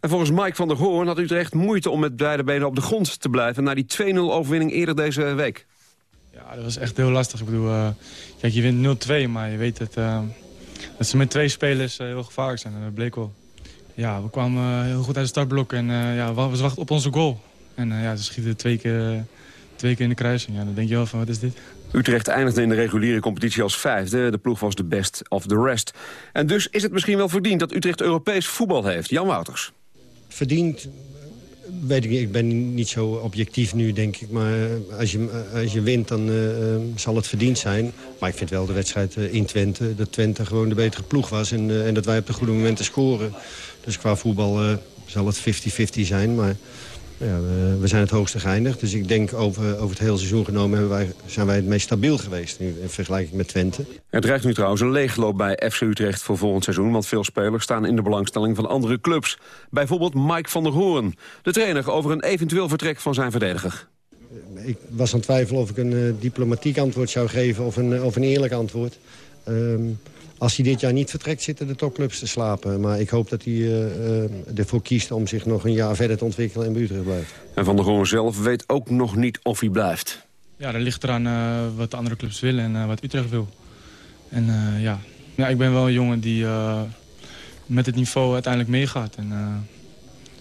En volgens Mike van der Hoorn had Utrecht moeite om met beide benen op de grond te blijven... na die 2-0 overwinning eerder deze week. Ja, dat was echt heel lastig. Ik bedoel, uh, kijk, je wint 0-2, maar je weet het, uh, dat ze met twee spelers uh, heel gevaarlijk zijn. En dat bleek wel. Ja, we kwamen heel goed uit de startblok en ja, we wachten op onze goal. En ja, ze schieten twee keer, twee keer in de kruising. Ja, dan denk je wel van, wat is dit? Utrecht eindigde in de reguliere competitie als vijfde. De ploeg was de best of the rest. En dus is het misschien wel verdiend dat Utrecht Europees voetbal heeft. Jan Wouters. Verdiend weet ik. Ik ben niet zo objectief nu, denk ik. Maar als je, als je wint, dan uh, zal het verdiend zijn. Maar ik vind wel de wedstrijd in Twente... dat Twente gewoon de betere ploeg was... en, en dat wij op de goede momenten scoren. Dus qua voetbal zal het 50-50 zijn. Maar ja, we, we, zijn het hoogste geëindigd. Dus ik denk over, over het hele seizoen genomen wij, zijn wij het meest stabiel geweest. Nu, in vergelijking met Twente. Er dreigt nu trouwens een leegloop bij FC Utrecht voor volgend seizoen. Want veel spelers staan in de belangstelling van andere clubs. Bijvoorbeeld Mike van der Hoorn. De trainer over een eventueel vertrek van zijn verdediger. Ik was aan het twijfelen of ik een uh, diplomatiek antwoord zou geven of een, of een eerlijk antwoord. Um, als hij dit jaar niet vertrekt, zitten de topclubs te slapen. Maar ik hoop dat hij uh, ervoor kiest om zich nog een jaar verder te ontwikkelen en bij Utrecht blijft. En Van der Hoorn zelf weet ook nog niet of hij blijft. Ja, dat ligt eraan uh, wat de andere clubs willen en wat Utrecht wil. En ja. ja, ik ben wel een jongen die met het niveau uiteindelijk meegaat. En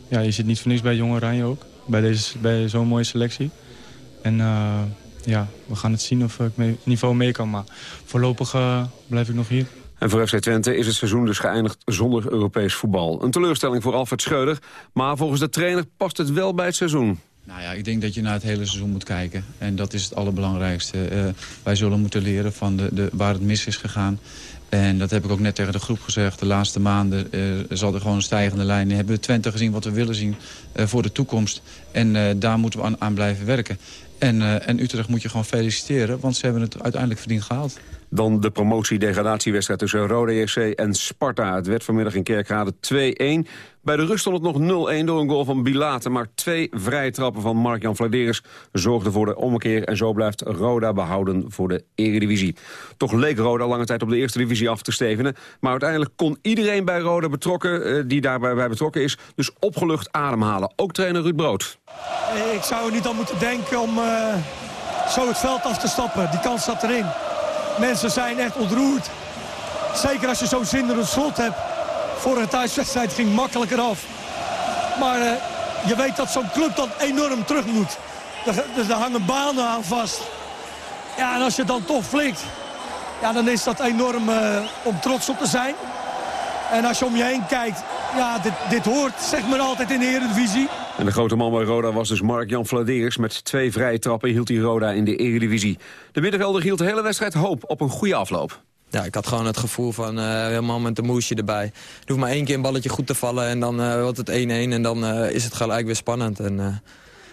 ja, je zit niet voor niks bij Jong Oranje ook. Bij, deze, bij zo'n mooie selectie. En ja, we gaan het zien of ik mee, niveau mee kan. Maar voorlopig blijf ik nog hier. En voor FC Twente is het seizoen dus geëindigd zonder Europees voetbal. Een teleurstelling voor Alfred Schreuder, maar volgens de trainer past het wel bij het seizoen. Nou ja, ik denk dat je naar het hele seizoen moet kijken. En dat is het allerbelangrijkste. Uh, wij zullen moeten leren van de, de, waar het mis is gegaan. En dat heb ik ook net tegen de groep gezegd. De laatste maanden uh, zal er gewoon een stijgende lijn. Hebben we Twente gezien wat we willen zien uh, voor de toekomst. En daar moeten we aan, aan blijven werken. En, en Utrecht moet je gewoon feliciteren, want ze hebben het uiteindelijk verdiend gehaald. Dan de promotie-degradatiewedstrijd tussen Rode JC en Sparta. Het werd vanmiddag in Kerkrade 2-1. Bij de rust stond het nog 0-1 door een goal van Bilate. Maar twee vrije trappen van Mark-Jan Vladeris zorgden voor de ommekeer. En zo blijft Roda behouden voor de eredivisie. Toch leek Roda lange tijd op de eerste divisie af te stevenen. Maar uiteindelijk kon iedereen bij Roda betrokken, die daarbij bij betrokken is... dus opgelucht ademhalen. Ook trainer Ruud Brood. Ik zou er niet aan moeten denken om uh, zo het veld af te stappen. Die kans zat erin. Mensen zijn echt ontroerd. Zeker als je zo'n zinderend slot hebt. Vorige thuiswedstrijd ging makkelijker af. Maar uh, je weet dat zo'n club dan enorm terug moet. Er, er hangen banen aan vast. Ja, en als je dan toch flikt, ja, dan is dat enorm uh, om trots op te zijn. En als je om je heen kijkt, ja, dit, dit hoort zeg maar altijd in de Eredivisie. En de grote man bij Roda was dus Mark-Jan Vladeers. Met twee vrije trappen hield hij Roda in de Eredivisie. De middenvelder hield de hele wedstrijd hoop op een goede afloop. Ja, ik had gewoon het gevoel van uh, helemaal met een moesje erbij. Er hoeft maar één keer een balletje goed te vallen en dan uh, wordt het 1-1 en dan uh, is het gelijk weer spannend. En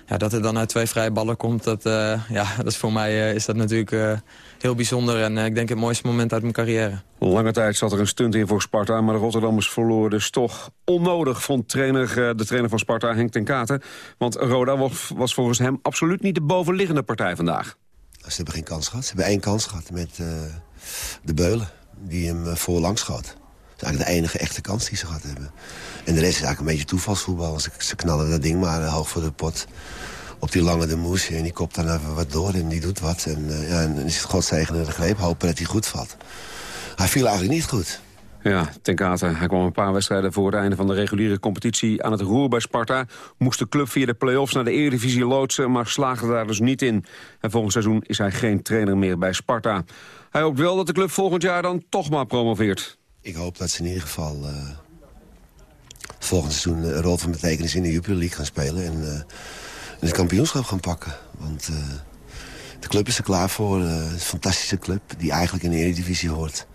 ja, dat er dan uit twee vrije ballen komt, dat, ja, [LAUGHS] dat is voor mij is dat natuurlijk heel bijzonder. En ik denk het mooiste moment uit mijn carrière. Lange tijd zat er een stunt in voor Sparta, maar de Rotterdammers verloren dus toch onnodig, vond trainer, de trainer van Sparta, Henk ten Katen. Want Roda was, was volgens hem absoluut niet de bovenliggende partij vandaag. Ze hebben geen kans gehad. Ze hebben één kans gehad met de Beulen, die hem voorlangs schoot. Dat is eigenlijk de enige echte kans die ze gehad hebben. En de rest is eigenlijk een beetje toevalsvoetbal. Ze knallen dat ding maar hoog voor de pot op die lange de moes. En die kopt dan even wat door en die doet wat. En, uh, ja, en dan is het godzegende de greep. Hopen dat hij goed valt. Hij viel eigenlijk niet goed. Ja, ten Kate. Hij kwam een paar wedstrijden voor het einde van de reguliere competitie aan het roer bij Sparta. Moest de club via de play-offs naar de Eredivisie loodsen, maar slaagde daar dus niet in. En volgend seizoen is hij geen trainer meer bij Sparta. Hij hoopt wel dat de club volgend jaar dan toch maar promoveert. Ik hoop dat ze in ieder geval uh, volgend seizoen een rol van betekenis in de Jupiler League gaan spelen. En uh, het kampioenschap gaan pakken. Want uh, de club is er klaar voor. een fantastische club die eigenlijk in de Eredivisie hoort.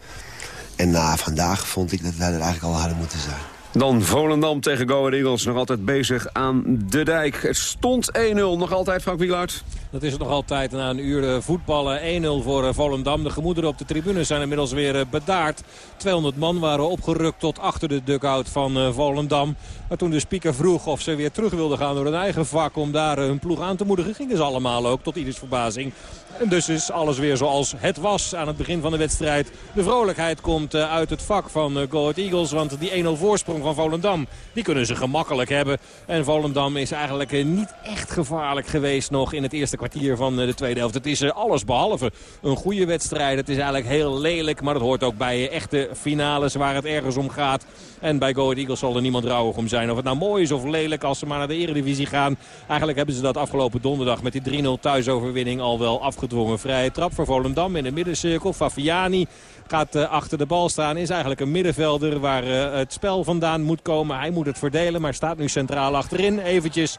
En na vandaag vond ik dat wij er eigenlijk al hadden moeten zijn. Dan Volendam tegen Go Eagles. Nog altijd bezig aan de dijk. Het stond 1-0. Nog altijd, Frank Wielaert. Dat is het nog altijd na een uur eh, voetballen. 1-0 voor eh, Volendam. De gemoederen op de tribunes zijn inmiddels weer eh, bedaard. 200 man waren opgerukt tot achter de dugout van Volendam. Maar toen de speaker vroeg of ze weer terug wilden gaan door hun eigen vak... om daar hun ploeg aan te moedigen, gingen ze allemaal ook tot ieders verbazing. En dus is alles weer zoals het was aan het begin van de wedstrijd. De vrolijkheid komt uit het vak van Go Ahead Eagles. Want die 1-0 voorsprong van Volendam, die kunnen ze gemakkelijk hebben. En Volendam is eigenlijk niet echt gevaarlijk geweest nog in het eerste kwartier van eh, de tweede helft. Het is eh, alles behalve een goede wedstrijd. Het is eigenlijk heel lelijk, maar het hoort ook bij echte finales waar het ergens om gaat. En bij Go Eagles zal er niemand rouwig om zijn. Of het nou mooi is of lelijk als ze maar naar de eredivisie gaan. Eigenlijk hebben ze dat afgelopen donderdag met die 3-0 thuisoverwinning al wel afgedwongen. Vrije trap voor Volendam in de middencirkel. Fafiani gaat uh, achter de bal staan. Is eigenlijk een middenvelder waar uh, het spel vandaan moet komen. Hij moet het verdelen, maar staat nu centraal achterin. Eventjes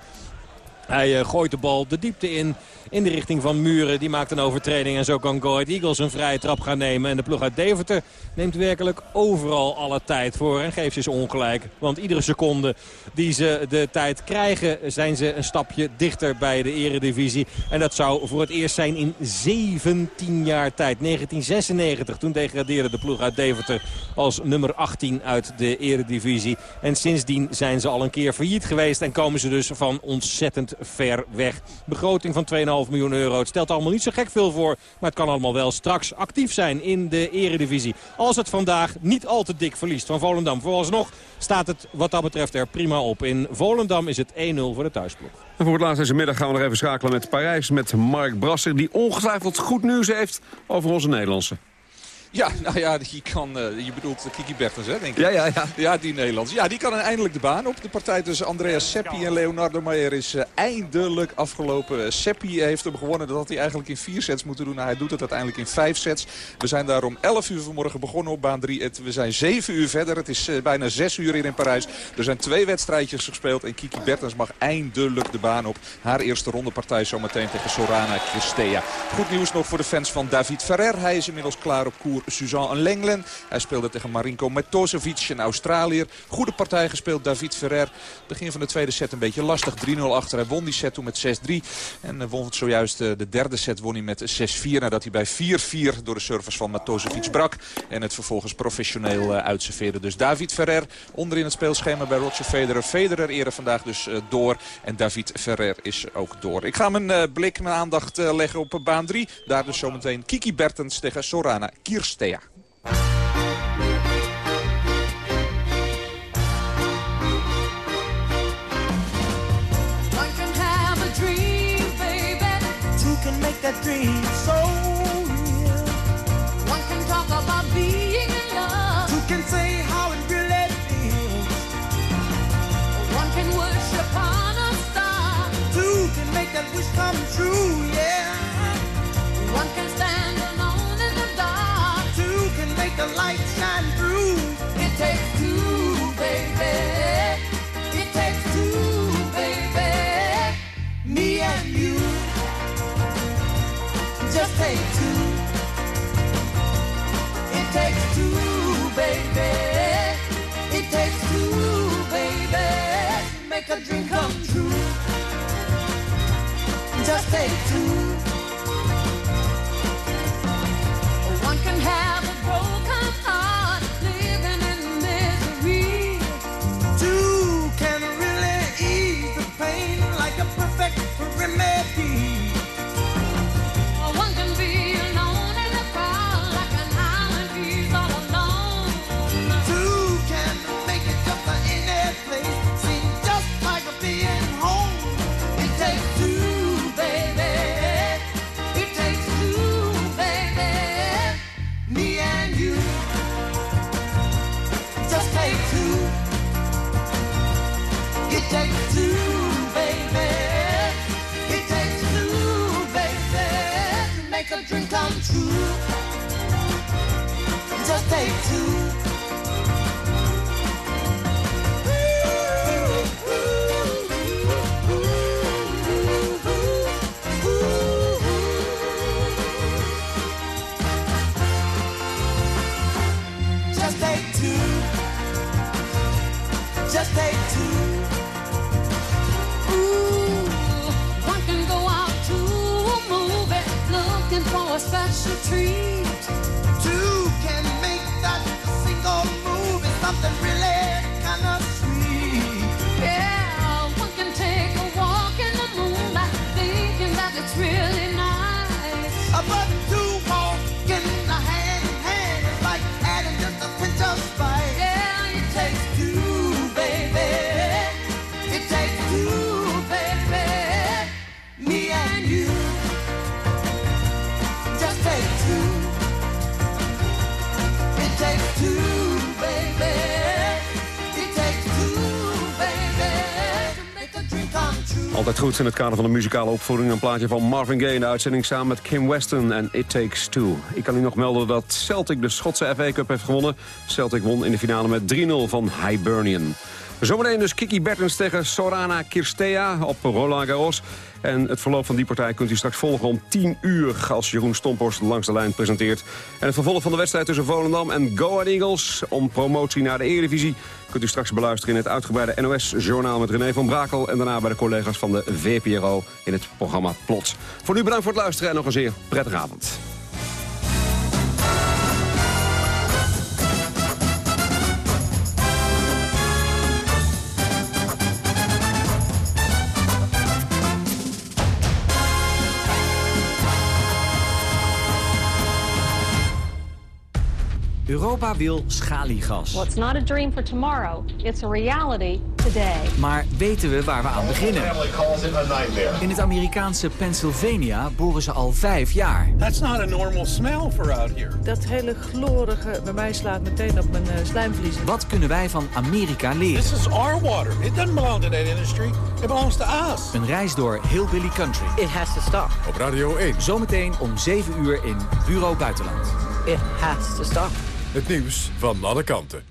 hij uh, gooit de bal de diepte in in de richting van Muren. Die maakt een overtreding en zo kan Go Eagles een vrije trap gaan nemen. En de ploeg uit Deventer neemt werkelijk overal alle tijd voor. En geeft ze ongelijk. Want iedere seconde die ze de tijd krijgen zijn ze een stapje dichter bij de eredivisie. En dat zou voor het eerst zijn in 17 jaar tijd. 1996, toen degradeerde de ploeg uit Deventer als nummer 18 uit de eredivisie. En sindsdien zijn ze al een keer failliet geweest en komen ze dus van ontzettend ver weg. Begroting van 2,5 miljoen euro. Het stelt allemaal niet zo gek veel voor. Maar het kan allemaal wel straks actief zijn in de eredivisie. Als het vandaag niet al te dik verliest van Volendam. Vooralsnog staat het wat dat betreft er prima op. In Volendam is het 1-0 voor de thuisploeg. En voor het laatst deze middag gaan we nog even schakelen met Parijs. Met Mark Brasser die ongetwijfeld goed nieuws heeft over onze Nederlandse. Ja, nou ja, die kan, uh, je bedoelt Kiki Bertens, hè, denk ik. Ja, ja, ja. Ja, die Nederlands. Ja, die kan eindelijk de baan op. De partij tussen Andreas Seppi en Leonardo Maier is uh, eindelijk afgelopen. Seppi heeft hem gewonnen. Dat had hij eigenlijk in vier sets moeten doen. Nou, hij doet het uiteindelijk in vijf sets. We zijn daar om 11 uur vanmorgen begonnen op baan 3. We zijn 7 uur verder. Het is bijna 6 uur hier in Parijs. Er zijn twee wedstrijdjes gespeeld. En Kiki Bertens mag eindelijk de baan op. Haar eerste rondepartij zometeen tegen Sorana Christea. Goed nieuws nog voor de fans van David Ferrer. Hij is inmiddels klaar op Suzanne Lenglen. Hij speelde tegen Marinko Metosevic, een Australiër. Goede partij gespeeld, David Ferrer. Begin van de tweede set een beetje lastig. 3-0 achter. Hij won die set toen met 6-3. En won het zojuist de derde set won hij met 6-4. Nadat hij bij 4-4 door de service van Metosevic brak. En het vervolgens professioneel uitserveerde. Dus David Ferrer onderin het speelschema bij Roger Federer. Federer eerder vandaag dus door. En David Ferrer is ook door. Ik ga mijn blik, mijn aandacht leggen op baan 3. Daar dus zometeen Kiki Bertens tegen Sorana Orstea. One can have a dream, baby. Two can make that dream. The light shine through. It takes two, baby. It takes two, baby. Me and you just take two. It takes two, baby. It takes two, baby. Make a dream come true. Just take two. Remedy. True. Just take two. Christmas tree. Altijd goed in het kader van de muzikale opvoeding. Een plaatje van Marvin Gaye in de uitzending samen met Kim Weston en It Takes Two. Ik kan u nog melden dat Celtic de Schotse FA Cup heeft gewonnen. Celtic won in de finale met 3-0 van Hibernian. Zometeen dus Kiki Bertens tegen Sorana Kirstea op Roland Garros. En het verloop van die partij kunt u straks volgen om 10 uur... als Jeroen Stomphorst langs de lijn presenteert. En het vervolg van de wedstrijd tussen Volendam en Go Ahead Eagles... om promotie naar de Eredivisie kunt u straks beluisteren... in het uitgebreide NOS-journaal met René van Brakel... en daarna bij de collega's van de VPRO in het programma Plots. Voor nu bedankt voor het luisteren en nog een zeer prettige avond. Europa wil schaliegas. Well, it's not a dream for tomorrow. It's a reality today. Maar weten we waar we aan beginnen? In het Amerikaanse Pennsylvania boren ze al vijf jaar. That's not a normal smell for out here. Dat hele glorige bij mij slaat meteen op mijn uh, slijmvlies. Wat kunnen wij van Amerika leren? This is our water. It doesn't belong to that industry. It belongs to us. Een reis door Hillbilly Country. It has to stop. Op Radio 1. Zometeen om 7 uur in Bureau Buitenland. It has to stop. Het nieuws van alle kanten.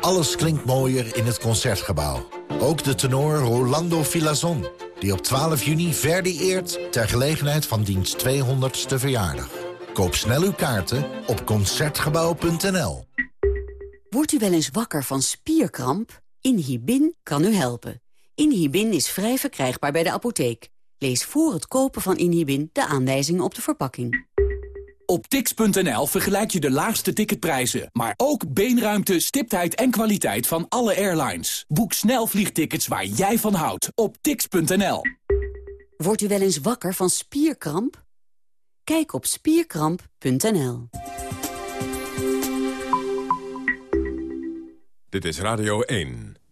Alles klinkt mooier in het Concertgebouw. Ook de tenor Rolando Filazon, die op 12 juni Verdi eert... ter gelegenheid van diens 200ste verjaardag. Koop snel uw kaarten op Concertgebouw.nl. Wordt u wel eens wakker van spierkramp? Inhibin kan u helpen. Inhibin is vrij verkrijgbaar bij de apotheek. Lees voor het kopen van Inhibin de aanwijzingen op de verpakking. Op tix.nl vergelijk je de laagste ticketprijzen, maar ook beenruimte, stiptheid en kwaliteit van alle airlines. Boek snel vliegtickets waar jij van houdt op tix.nl. Wordt u wel eens wakker van spierkramp? Kijk op spierkramp.nl. Dit is Radio 1.